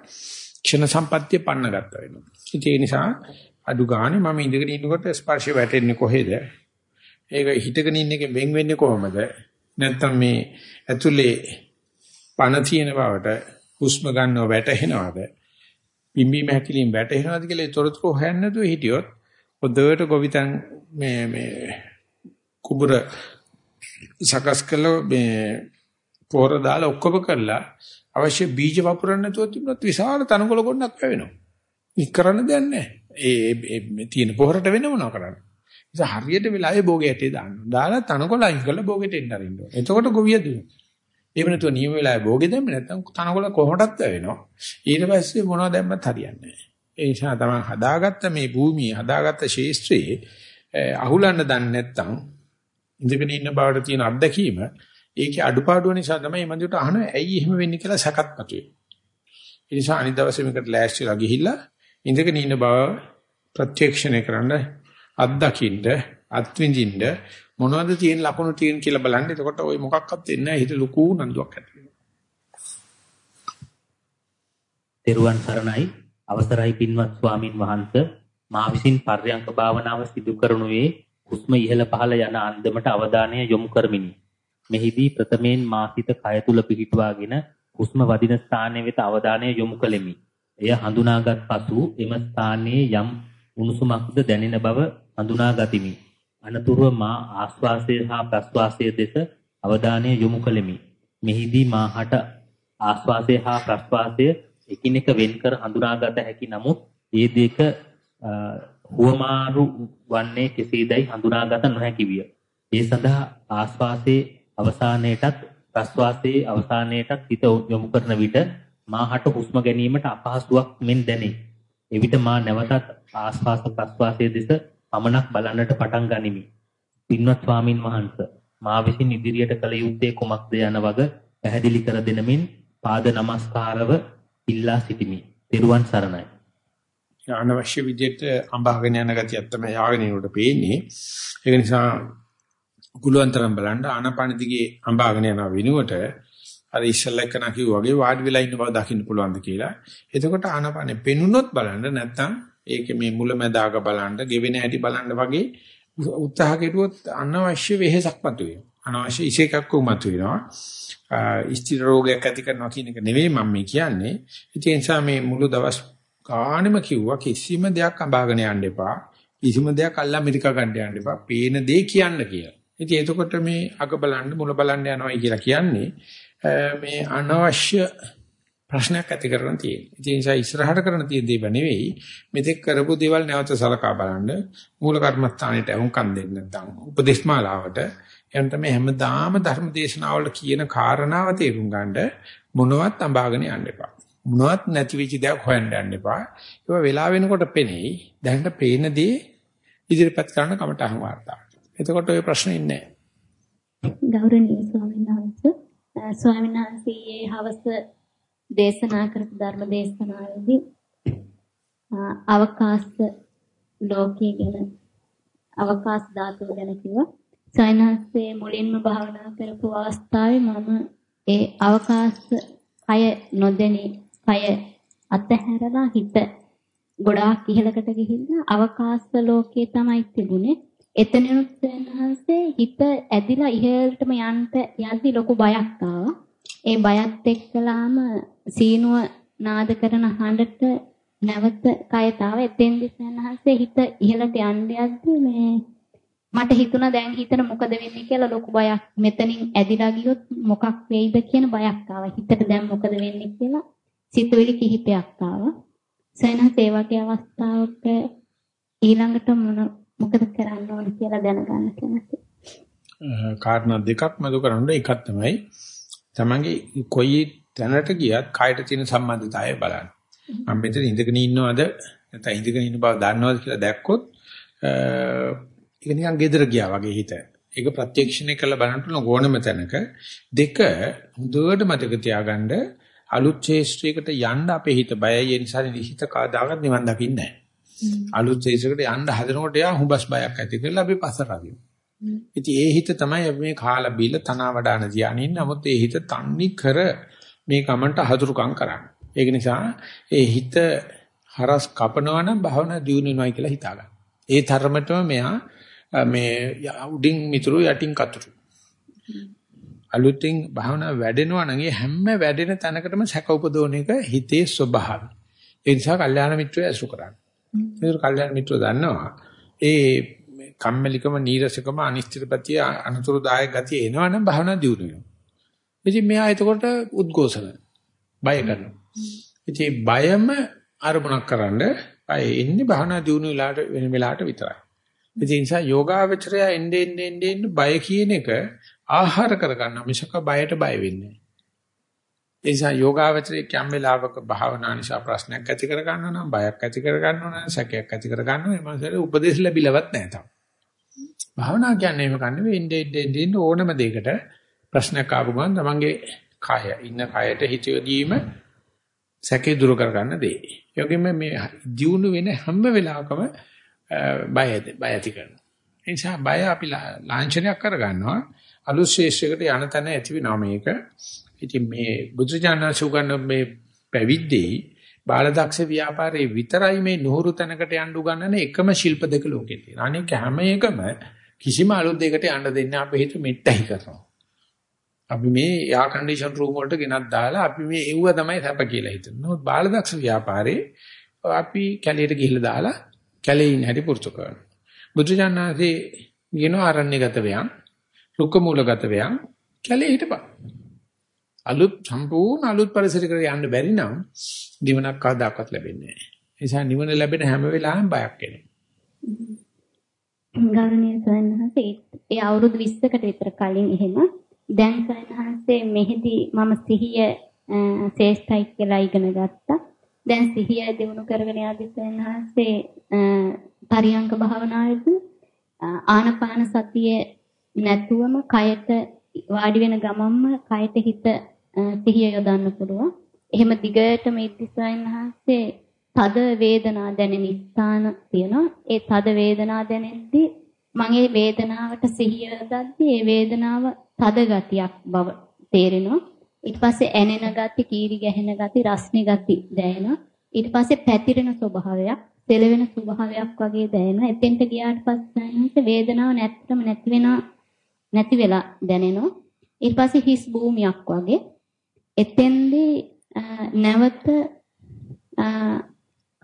S1: ක්ෂණ සම්පත්තිය පන්න ගත්තා වෙනවා. ඒ නිසා අඩු ගානේ මම ඉඳගෙන ඉන්නකොට ස්පර්ශය වැටෙන්නේ කොහෙද? ඒක හිතගෙන ඉන්න එකෙන් වෙන් වෙන්නේ කොහොමද? නැත්නම් මේ ඇතුලේ පණ තියෙන බවට හුස්ම ගන්නව වැටෙනවද? පිම්බීම හැකිලින් වැටෙනවද කියලා ඒ තොරතුරු හොයන්න නැතුව හිටියොත් හොඳට ගොවිතැන් මේ මේ කුඹුර සකස් කළ මේ පොර දාලා ඔක්කොම කරලා අවශ්‍ය බීජ වපුරන්න නැතුව තිබුණොත් විශාල තනකොළ ගොන්නක් වැවෙනවා. ඉක් කරන්න දෙයක් නැහැ. ඒ මේ තියෙන පොහරට වෙන මොනවා කරන්නේ? ඉතින් හරියට වෙලාවේ භෝගේ ඇටේ දාන්න. දාලා තනකොළ අයින් කරලා භෝගෙට එන්න අරින්න ඕනේ. එතකොට ගොවිය දුවනවා. එහෙම නැතුව නියම වෙලාවේ භෝගෙ දැම්මේ නැත්නම් තනකොළ කොහොමදත් වෙනවා. ඊට පස්සේ මොනවද දැම්මත් හරියන්නේ නැහැ. ඒ නිසා තමයි හදාගත්ත මේ භූමිය හදාගත්ත ශේෂ්ත්‍රයේ අහුලන්න දන්නේ නැත්නම් ඉඳගෙන ඉන්න බවට තියෙන අත්දැකීම ඒකේ අඩුපාඩුව නිසා තමයි මේ මන්දිරට අහන ඇයි එහෙම වෙන්නේ කියලා සැකත්පතුවේ. ඒ නිසා අනිත් දවසේ මේකට ලෑස්තිලා ගිහිල්ලා ඉඳගෙන ඉන්න බව ප්‍රත්‍යක්ෂණය කරන්න අත්දකින්න අත්විඳින්න මොනවද තියෙන ලකුණු තියෙන කියලා බලන්න. එතකොට ওই මොකක්වත් වෙන්නේ නැහැ. හිත ලুকু නන්දුවක් ඇති වෙනවා.
S2: දේරුවන් සරණයි අවසරයි පින්වත් ස්වාමින් වහන්සේ මා විසින් පර්යංක භාවනාව සිදු කරනුවේ හුස්ම ඉහළ පහළ යන අන්දමට අවධානය යොමු කරමිනි. මෙහිදී ප්‍රථමයෙන් මා සිත කය තුල පිහිටුවාගෙන හුස්ම වදින ස්ථානයේ වෙත අවධානය යොමු කළෙමි. එය හඳුනාගත් පසු එම ස්ථානයේ යම් උණුසුමක්ද දැනෙන බව හඳුනා ගතිමි. අනතුරුව මා ආස්වාසය හා ප්‍රස්වාසය දෙස අවධානය යොමු කළෙමි. මෙහිදී මාහට ආස්වාසය හා ප්‍රස්වාසය එකිනෙක වෙන්කර හඳුනාගත හැකි නමුත් ඒ දෙක හුවමාරු වන්නේ කෙසේදයි හඳුනාගත නොහැකි විය. ඒ සඳහා ආස්වාසයේ අවසානයේටත් ප්‍රස්වාසයේ අවසානයේටත් හිත යොමු කරන විට මාහට හුස්ම ගැනීමට අපහසුාවක් මෙන් දැනේ. එවිට මා නැවතත් ආස්වාස ප්‍රස්වාසයේ දෙස පමණක් බලන්නට පටන් ගනිමි. පින්වත් ස්වාමින් වහන්සේ මා විසින් ඉදිරියට කළ යුත්තේ කුමක්ද යන වග පැහැදිලි කර දෙනමින් පාද නමස්කාරව ඉල්ලා සිටිමි. ත්වන් සරණයි.
S1: අනවශ්‍ය විදිහට අඹාගෙන යන ගතියක් තමයි යාගෙන යනකොට පේන්නේ. ඒක නිසා කුලුවන්තරම් බලන්න ආනපන දිගේ අඹාගෙන යන වෙනුවට අර ඉස්සල්ලා කන කිව්වා වගේ වාඩි වෙලා ඉන්න බව දකින්න පුළුවන්ද කියලා. එතකොට ආනපනේ පෙනුනොත් බලන්න නැත්නම් ඒකේ මේ මුලැමැදාක බලන්න, ගෙවෙන හැටි බලන්න වගේ උත්සාහ කෙරුවොත් අනවශ්‍ය වෙහෙසක් මතුවෙනවා. අනවශ්‍ය ඉෂේකක් උමතු වෙනවා. ස්ථිර රෝගයක් ඇති කරනවා කියන එක නෙවෙයි මම මේ කියන්නේ. ඒ නිසා මේ මුළු දවස් ගානෙම කිව්වා කිසිම දෙයක් අඹාගෙන යන්න එපා. කිසිම දෙයක් අල්ල ඇමරිකා ගන්න යන්න එපා. පේන දේ කියන්න කියලා. ඉතින් එතකොට මේ අග බලන්න මුල බලන්න යනවායි කියලා කියන්නේ මේ අනවශ්‍ය ප්‍රශ්නයක් ඇති කරන තියෙනවා. ඒ නිසා ඉස්සරහට කරන තියෙන දේව නෙවෙයි මෙතෙක් කරපු දේවල් නැවත සලකා බලන්න මූල කර්මස්ථානෙට වුන්කම් දෙන්න නැත්නම් උපදේශමාලාවට එන් තමයි හැමදාම ධර්ම දේශනාවල කියන කාරණාව තේරුම් ගන්න මොනවත් අඹාගෙන යන්න එපා. මොනවත් නැති වෙච්ච දෙයක් හොයන්න යන්න එපා. ඒක වෙලා වෙනකොට පෙනෙයි. දැනට පේන දේ ඉදිරිපත් කරන කමට අහම වාර්තා. එතකොට ඔය ප්‍රශ්නේ ඉන්නේ
S3: නැහැ. ගෞරවනීය ස්වාමීන් වහන්සේ ස්වාමීන් වහන්සේ හවස දේශනා කරපු ධර්ම දේශනාවේදී අවකාශ ලෝකයේ ගැන අවකාශ ධාතුව ගැන කිව්වා. සයන්හන්සේ මුලින්ම භාවනා කරපු අවස්ථාවේ මම ඒ අවකාශ කය නොදෙනි කය අතහැරලා හිත ගොඩාක් ඉහළකට ගිහිල්ලා අවකාශ ලෝකයේ තමයි තිබුණේ. එතනිනුත් සයන්හන්සේ හිත ඇදිලා ඉහළටම යන්න යද්දි ලොකු බයක් ආවා. ඒ බයත් එක්කලාම සීනුව නාද කරන හඬට නැවත කයතාව එතෙන්දි සයන්හන්සේ හිත ඉහළට යන්න යද්දි මේ මට හිතුණා දැන් හිතන මොකද වෙන්නේ කියලා ලොකු බයක්. මෙතනින් ඇදිලා ගියොත් මොකක් වෙයිද කියන බයක් ආවා. හිතට දැන් මොකද වෙන්නේ කියලා සිතුවිලි කිහිපයක් ආවා. සයනස් ඒ වගේ අවස්ථාවක ඊළඟට මොන මොකද කරන්න ඕන කියලා දැනගන්න කැමතියි.
S1: කාරණා දෙකක් මතු කරන්න එකක් තමයි තමන්ගේ කොයි තැනට ගියත් කායට තියෙන සම්බන්ධතාවය බලන්න. මම මෙතන ඉඳගෙන ඉන්නවද නැත්නම් ඉඳගෙන ඉන්න බව දන්නවද කියලා දැක්කොත් ඒක නිකන් gedara ගියා වගේ හිත. ඒක ප්‍රත්‍යක්ෂණය කරලා බලන්න ඕනම තැනක දෙක හොඳට මතක තියාගන්න අලුත් ශේෂ්ත්‍රයකට යන්න අපේ හිත බයයි ඒ නිසා හිත කවදාකවත් නිවන් දකින්නේ නැහැ. අලුත් ශේෂ්ත්‍රයකට යන්න හදනකොට යා හුඹස් බයක් ඇති කරලා අපි අදිමු. ඉතින් ඒ හිත තමයි අපි මේ කාලා බීල තනවා වඩාන ධානයින් නමුත් ඒ හිත තන්නේ කර මේ කමන්ට හතුරුකම් කරන්නේ. ඒක නිසා ඒ හිත හරස් කපනවා නම් භාවනා දියුණු වෙනවයි කියලා හිතා ගන්න. ඒ තරමටම මෙයා මේ උඩින් මිතුරු යටින් කතුරු. අලුතින් භාවනා වැඩෙනවා නම් ඒ හැම වැඩෙන තැනකටම සැක උපදෝන එක හිතේ ස්වභාවය. ඒ නිසා කල්යාණ මිත්‍රය ඇසුරු කරන්න. ඒක කල්යාණ මිත්‍රය දන්නවා. ඒ කම්මැලිකම නීරසකම අනිශ්චිතපතිය අනතුරුදායක ගතිය එනවනම් භාවනා දියුණු වෙනවා. ඉතින් මෙයා එතකොට උද්ඝෝෂණ බය කරනවා. ඉතින් බයම අරමුණක් කරන්න බය එන්නේ භාවනා දියුණු වෙලාට වෙන වෙලාවට විතරයි. ඒ නිසා යෝගාවචරය එන්නේ එන්නේ එන්නේ බය කියන එක ආහාර කරගන්න මිසක බයට බය වෙන්නේ. ඒ නිසා යෝගාවචරයේ කැම් වේලාවක භාවනා නිසා ප්‍රශ්නයක් ඇති කර ගන්නවා නම් බයක් ඇති කර ගන්නවා නම් සැකයක් ඇති කර ගන්නවා නම් මනසට උපදේශ ලැබිලවත් නැහැ තාම. භාවනා කියන්නේ මේක නෙවෙයි ඉන්නේ ඉන්නේ ඕනම දෙයකට ප්‍රශ්නයක් ආපු ගමන් තමන්ගේ කය ඉන්න කයට හිත යොදීම සැකේ දුරු කර ගන්න දේ. යෝගෙම මේ දියුණු වෙන හැම වෙලාවකම බය බය ඇති කරනවා. ඒ නිසා බය අපි ලාංඡනයක් කරගන්නවා. අලුත් ශේෂයකට යන තැන ඇති වෙනවා මේක. ඉතින් මේ බුදුජානක සුගන්න මේ පැවිද්දේ බාලදක්ෂ ව්‍යාපාරේ විතරයි මේ නුහුරු තැනකට යන්න උගන්නන එකම ශිල්ප දෙක ලෝකේ තියෙනවා. අනෙක් හැම එකම කිසිම අලුත් දෙයකට යන්න දෙන්නේ අපේ හිත මෙට්ටයි කරනවා. අපි මේ එයා කන්ඩිෂන් රූම් වලට ගෙනත් දාලා අපි මේ එව්ව තමයි සැප කියලා හිතනවා. බාලදක්ෂ ව්‍යාපාරේ අපි කැලේට ගිහිල්ලා දාලා කැලේ ඉන්න හැටි පුරුදු කරනවා. බුදුජානනාදී කියන ආරණ්‍යගත වයන්, රුක්ක මූලගත වයන් කැලේ හිටපන්. අලුත් සම්පූර්ණ අලුත් පරිසරයකට යන්න බැරි නම් නිවනක් කවදාකවත් ලැබෙන්නේ නැහැ. ඒ නිසා නිවන ලැබෙන හැම වෙලාවෙම බයක් එනවා.
S3: ගෞරවනීය සයන්හන්සේ ඒ අවුරුදු 20කට විතර කලින් එහෙම දැන් සයන්හන්සේ මෙහිදී මම සිහිය ශේෂ්ඨයි කියලා ඉගෙන ගත්තා. දැන් සිහිය දිනු කරගෙන යද්දී සයන්හන්සේ පරියංග භාවනාවේදී ආනපාන සතිය නැතුවම කයට වාඩි වෙන ගමන්ම කයට හිත සිහිය යොදන්න පුළුවන්. එහෙම දිගටම ඉදිසයන්හන්සේ තද වේදනා දැනෙන ස්ථාන තියෙනවා. ඒ තද වේදනා දැනෙද්දී මගේ වේදනාවට සිහිය යොදද්දී ඒ වේදනාව තද ගතියක් බව තේරෙනවා. ඊට පස්සේ ඇනෙන ගති, කීරි ගැහෙන ගති, රස්නේ ගති දැනෙනවා. ඊට පස්සේ පැතිරෙන ස්වභාවයක්, සෙලවෙන ස්වභාවයක් වගේ දැනෙනවා. එතෙන්ට ගියාට පස්සේ වේදනාව නැත්තම නැති වෙනා නැති වෙලා දැනෙනවා. ඊට පස්සේ හිස් භූමියක් වගේ. එතෙන්දී නැවත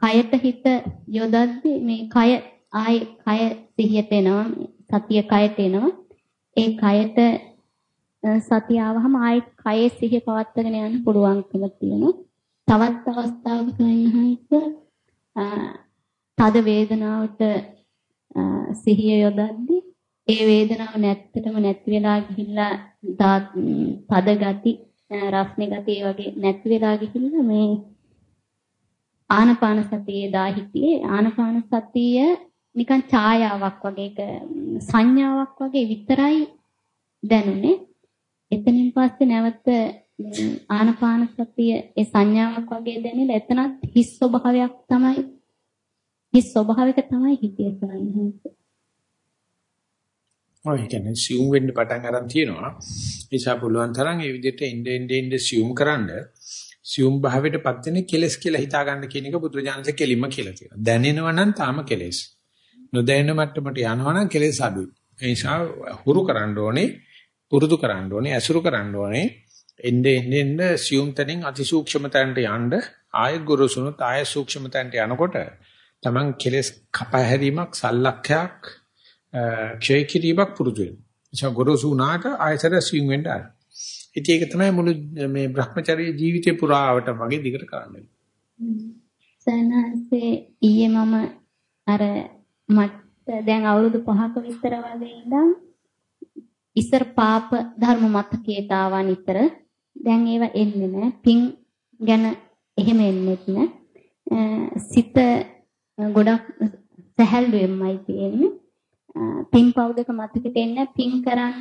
S3: කයට හිත යොදද්දී මේ කය ආයි කය සිහියට එනවා සතිය කයට එනවා. ඒ කයට සතිය ආවහම ආයි කයේ සිහිය පවත්වාගෙන යන්න පුළුවන්කම තියෙනවා. තවත් අවස්ථාවක ඉන්නහයික තද වේදනාවට සිහිය යොදද්දී ඒ වේදනාව නැත්තටම නැති වෙලා ගිහිල්ලා තද ගති රස්නේ ගති ඒ වගේ නැති වෙලා ගිහිල්ලා මේ ආනපාන සතියේ දා හිටියේ ආනපාන සතිය නිකන් ඡායාවක් වගේ ඒක සංඥාවක් වගේ විතරයි දැනුනේ. එතනින් පස්සේ නැවත ආනපාන සතිය ඒ සංඥාවක් වගේ දැනෙලා එතනත් හිස් ස්වභාවයක් තමයි හිස් ස්වභාවයක තමයි හිතේ සාරන්නේ
S1: ඔය කියන්නේ සියුම් වෙන්න පටන් ගන්න තියෙනවා. ඒ නිසා පුළුවන් තරම් ඒ විදිහට ඉnde ඉnde ඉnde සියුම් කරන්නේ සියුම් භාවයටපත් වෙන කෙලස් කියලා හිතා ගන්න කියන එක බුදුරජාණන්සේ කෙලින්ම කියලා තියෙනවා. දැනෙනවා නම් තාම කෙලස්. නොදැනෙන මට්ටමට යනවා නම් කෙලස් අඩුයි. ඒ නිසා හුරු කරන්න ඕනේ, පුරුදු කරන්න ඕනේ, ඇසුරු කරන්න ඕනේ. එnde ende ende සියුම් තැනින් අතිසූක්ෂම තැනට යන්න ආය ගුරුසුණුත් ආය සූක්ෂම තැනට යනකොට Taman කෙලස් කපහැරීමක් සල්ලක්ඛයක් ක්ෂය කිරීමක් පුරුදු වෙනවා. ඒ ගොරෝසු උනාට ආයතර සියුම් වෙන්න ආර. ඉතින් ඒක තමයි මුළු මේ Brahmacharya ජීවිතේ පුරාවට වගේ දිගට කරන්නේ.
S3: සනහසේ ඊයේ මම අර මට දැන් අවුරුදු 5ක විතර වගේ ඉඳන් ඉස්සර පාප ධර්ම මතකයට ආවා නිතර. දැන් ඒව එන්නේ නැහැ. පින් ගැන එහෙම එන්නේත් නැහැ. සිත ගොඩක් සැහැල්ලුවෙන්මයි තියෙන්නේ. පින් පව් දෙක මතකෙට එන්නේ පින් කරන්න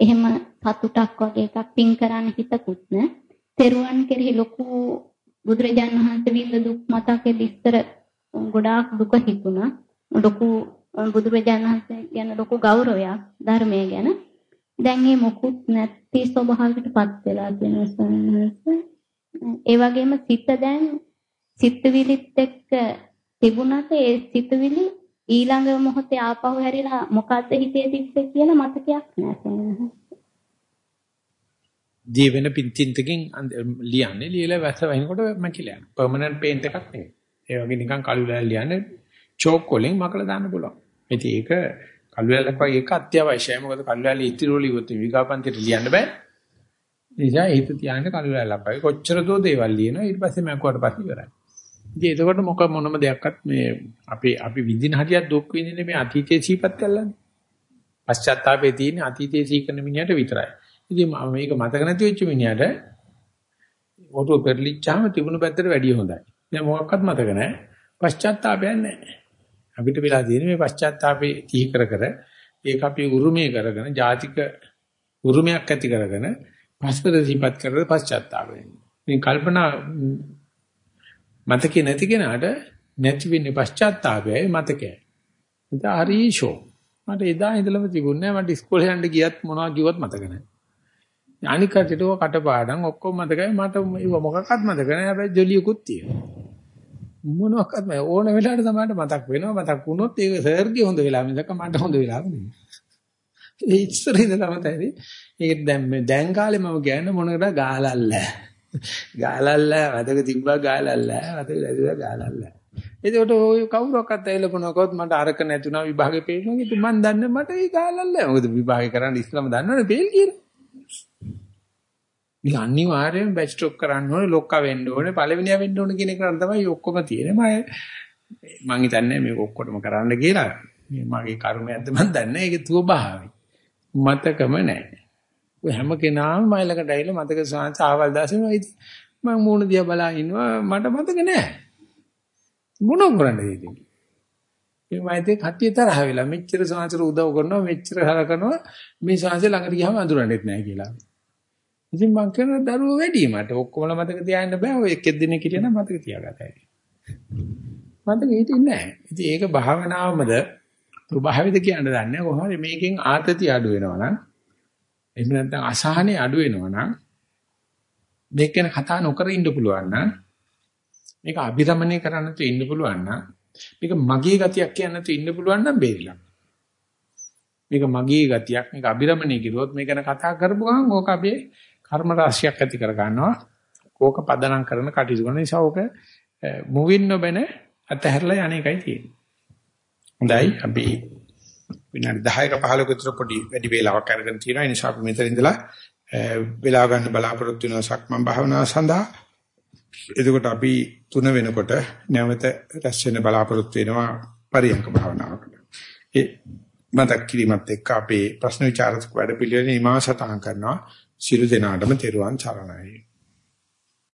S3: එහෙම සතුටක් වගේ එකක් පින් කරන්න හිතකුත් නෑ. තෙරුවන් කෙරෙහි ලොකු බුදුරජාණන් වහන්සේ විඳ දුක් මතකෙ විස්තර ගොඩාක් දුක හිතුණා. ලොකු බුදුරජාණන් වහන්සේ ගැන ලොකු ගෞරවයක් ධර්මයේ ගැන. දැන් මේ මොකුත් නැති ස්වභාවයකටපත් වෙලා තියෙනවා ඒ වගේම සිත දැන් සිතවිලිත් එක්ක තිබුණාට ඒ සිතවිලි ඊළඟ මොහොතේ ආපහු හැරිලා මොකද්ද හිතේ තිබ්බේ කියලා මතකයක් නැහැ.
S1: දී වෙන පින්තින්තකින් ලියන්නේ ලියලා වැස වහිනකොට මැකිලා යනවා. පර්මනන්ට් පේන්ට් එකක් නෙවෙයි. ඒ වගේ නිකන් කළු ලෑල්ල ලියන්නේ චෝක් වලින් මකලා දාන්න පුළුවන්. ඉතින් ඒක කළු ලෑල්ලක් වගේ එක අත්‍යවශ්‍යයි. මොකද කළු ලෑල්ල ඉතිරි වල ඉවොත් විගාපන්තිට ලියන්න බෑ. ඒ නිසා හිත තියාගෙන කළු ලෑල්ලක් වගේ කොච්චර දෝ දේවල් ලියනවා ඊට පස්සේ මැකුවට පස්සේ ඉවරයි. ඉතින් එතකොට මොක මොනම දෙයක්වත් මේ අපි අපි විඳින හරියක් දුක් විඳින්නේ මේ අතීතයේ සීපත් කළානේ. පශ්චාත්තාපේ තියෙන අතීතයේ සීකරන මිනිහට විතරයි. ඉතින් මේක මතක නැති වෙච්ච මිනිහට ඔටෝ පෙරලිච්චාම තිබුණු පැත්තට වැඩිය හොඳයි. දැන් මොකක්වත් මතක නැහැ. පශ්චාත්තාපයක් නැහැ. අපිට වෙලා තියෙන්නේ මේ පශ්චාත්තාපේ තීහ කර කර ඒක අපි උරුමය කරගෙන ජාතික උරුමයක් ඇති කරගෙන පස්පද සීපත් කරලා පශ්චාත්තාප වෙන්නේ. මේ කල්පනා මතකේ නැති කෙනාට නැති වෙන්නේ පශ්චාත්තාපයයි මතකයයි. ඒක හරිෂෝ. මට එදා ඉඳලම තිබුණේ මට ඉස්කෝලේ යන්න ගියත් මොනවා කිව්වත් මතක නැහැ. අනික කටට කටපාඩම් ඔක්කොම මතකයි මට ඒව මොකක්වත් මතක නැහැ හැබැයි ජොලියකුත් තියෙනවා. මොනවාක්වත් මම ඕන වෙලාවට තමයි මතක් වෙනවා මතක් වුණොත් ඒක සර්ගේ හොඳ වෙලාව මිසක මට හොඳ වෙලාව නෙමෙයි. ඒ ඉස්සර ඉඳලම තමයි ඒක දැන් දැන් කාලේ මම කියන්නේ මොනකට ගාලල්ල. ගාලල්ල වැඩක තිබ්බා ගාලල්ල වැඩක ලැබුවා ගාලල්ල. එතකොට ඔය කවුරක්වත් ඇවිල්ලා කොනකොත් මට අරක නැතුණා විභාගේ පේනවා. ඉතින් මම දන්නේ මට ඒ ගාලල්ල. මොකද විභාගේ කරන්න ඉස්සලම දන්නවනේ පේල් කියලා. මේ අනිවාර්යයෙන් බැච් ස්ටොප් කරන්න ඕනේ, ලොක්කා වෙන්න ඕනේ, පළවෙනියා වෙන්න ඕනේ කියන එක තමයි ඔක්කොම තියෙන්නේ. මම මං හිතන්නේ මේක ඔක්කොටම කරන්න කියලා. මේ මගේ කර්මයක්ද මන් දන්නේ. ඒක ස්වභාවයි. මතකම නැහැ. ඔය හැම කෙනාම මයිලකට ඇවිල්ලා මතක සාංශ ආවල් දාසෙම මම මූණ දිහා බලා ඉන්නවා මට මතක නැහැ. මොන කරන්නද ඉතින්? මේ මයිතේ කට්ටිය තරහ වෙලා මෙච්චර සාංශර උදව් කරනවා මෙච්චර හරකනවා මේ සාංශ ළඟට ගියාම අඳුරන්නේත් නැහැ කියලා. ඉතින් මං කරන දරුවෝ වැඩි මට ඔක්කොම මතක තියාගන්න බෑ ඔය එක්ක දිනේ කිරියන මතක තියාගතයි. මතක හිටින්නේ නැහැ. ඉතින් ඒක භාවනාවමද ප්‍රභාවිත කියන්න දන්නේ කොහොමද මේකෙන් ආතතිය අඩු වෙනවා නම් එහෙම නැත්නම් අසහනේ අඩු වෙනවා නම් මේක ගැන කතා නොකර ඉන්න පුළුවන් නම් මේක අභිරමණය කරන්න තු ඉන්න පුළුවන් නම් මේක මගේ ගතියක් කියන්න තු ඉන්න පුළුවන් නම් බේරිලා. මේක මගේ ගතියක් මේක අභිරමණය කිරුවොත් මේක ගැන කතා කරපු ගමන් ඕක අපේ කර්ම රාශියක් ඇති කර ගන්නවා. ඕක පදනම් කරන කටයුතු කරන නිසා ඕක මුවින් නොබෙන අතහැරලා යන එකයි තියෙන්නේ. හොඳයි අපි විනාඩි 10ක 15ක විතර පොඩි වැඩි වේලාවක් අරගෙන තියෙනවා. ඒ නිසා අපි මෙතන ඉඳලා වෙලා ගන්න බලාපොරොත්තු වෙනවා සක්මන් භාවනාව සඳහා. එතකොට අපි තුන වෙනකොට නැවත රැස් වෙන බලාපොරොත්තු වෙනවා පරියන්ක භාවනාවකට. ඒ මතක් කිරීමත් එක්ක අපේ ප්‍රශ්න විචාරක වැඩ පිළිවෙල නිමාසතහන් කරනවා. සියලු දෙනාටම තෙරුවන් සරණයි.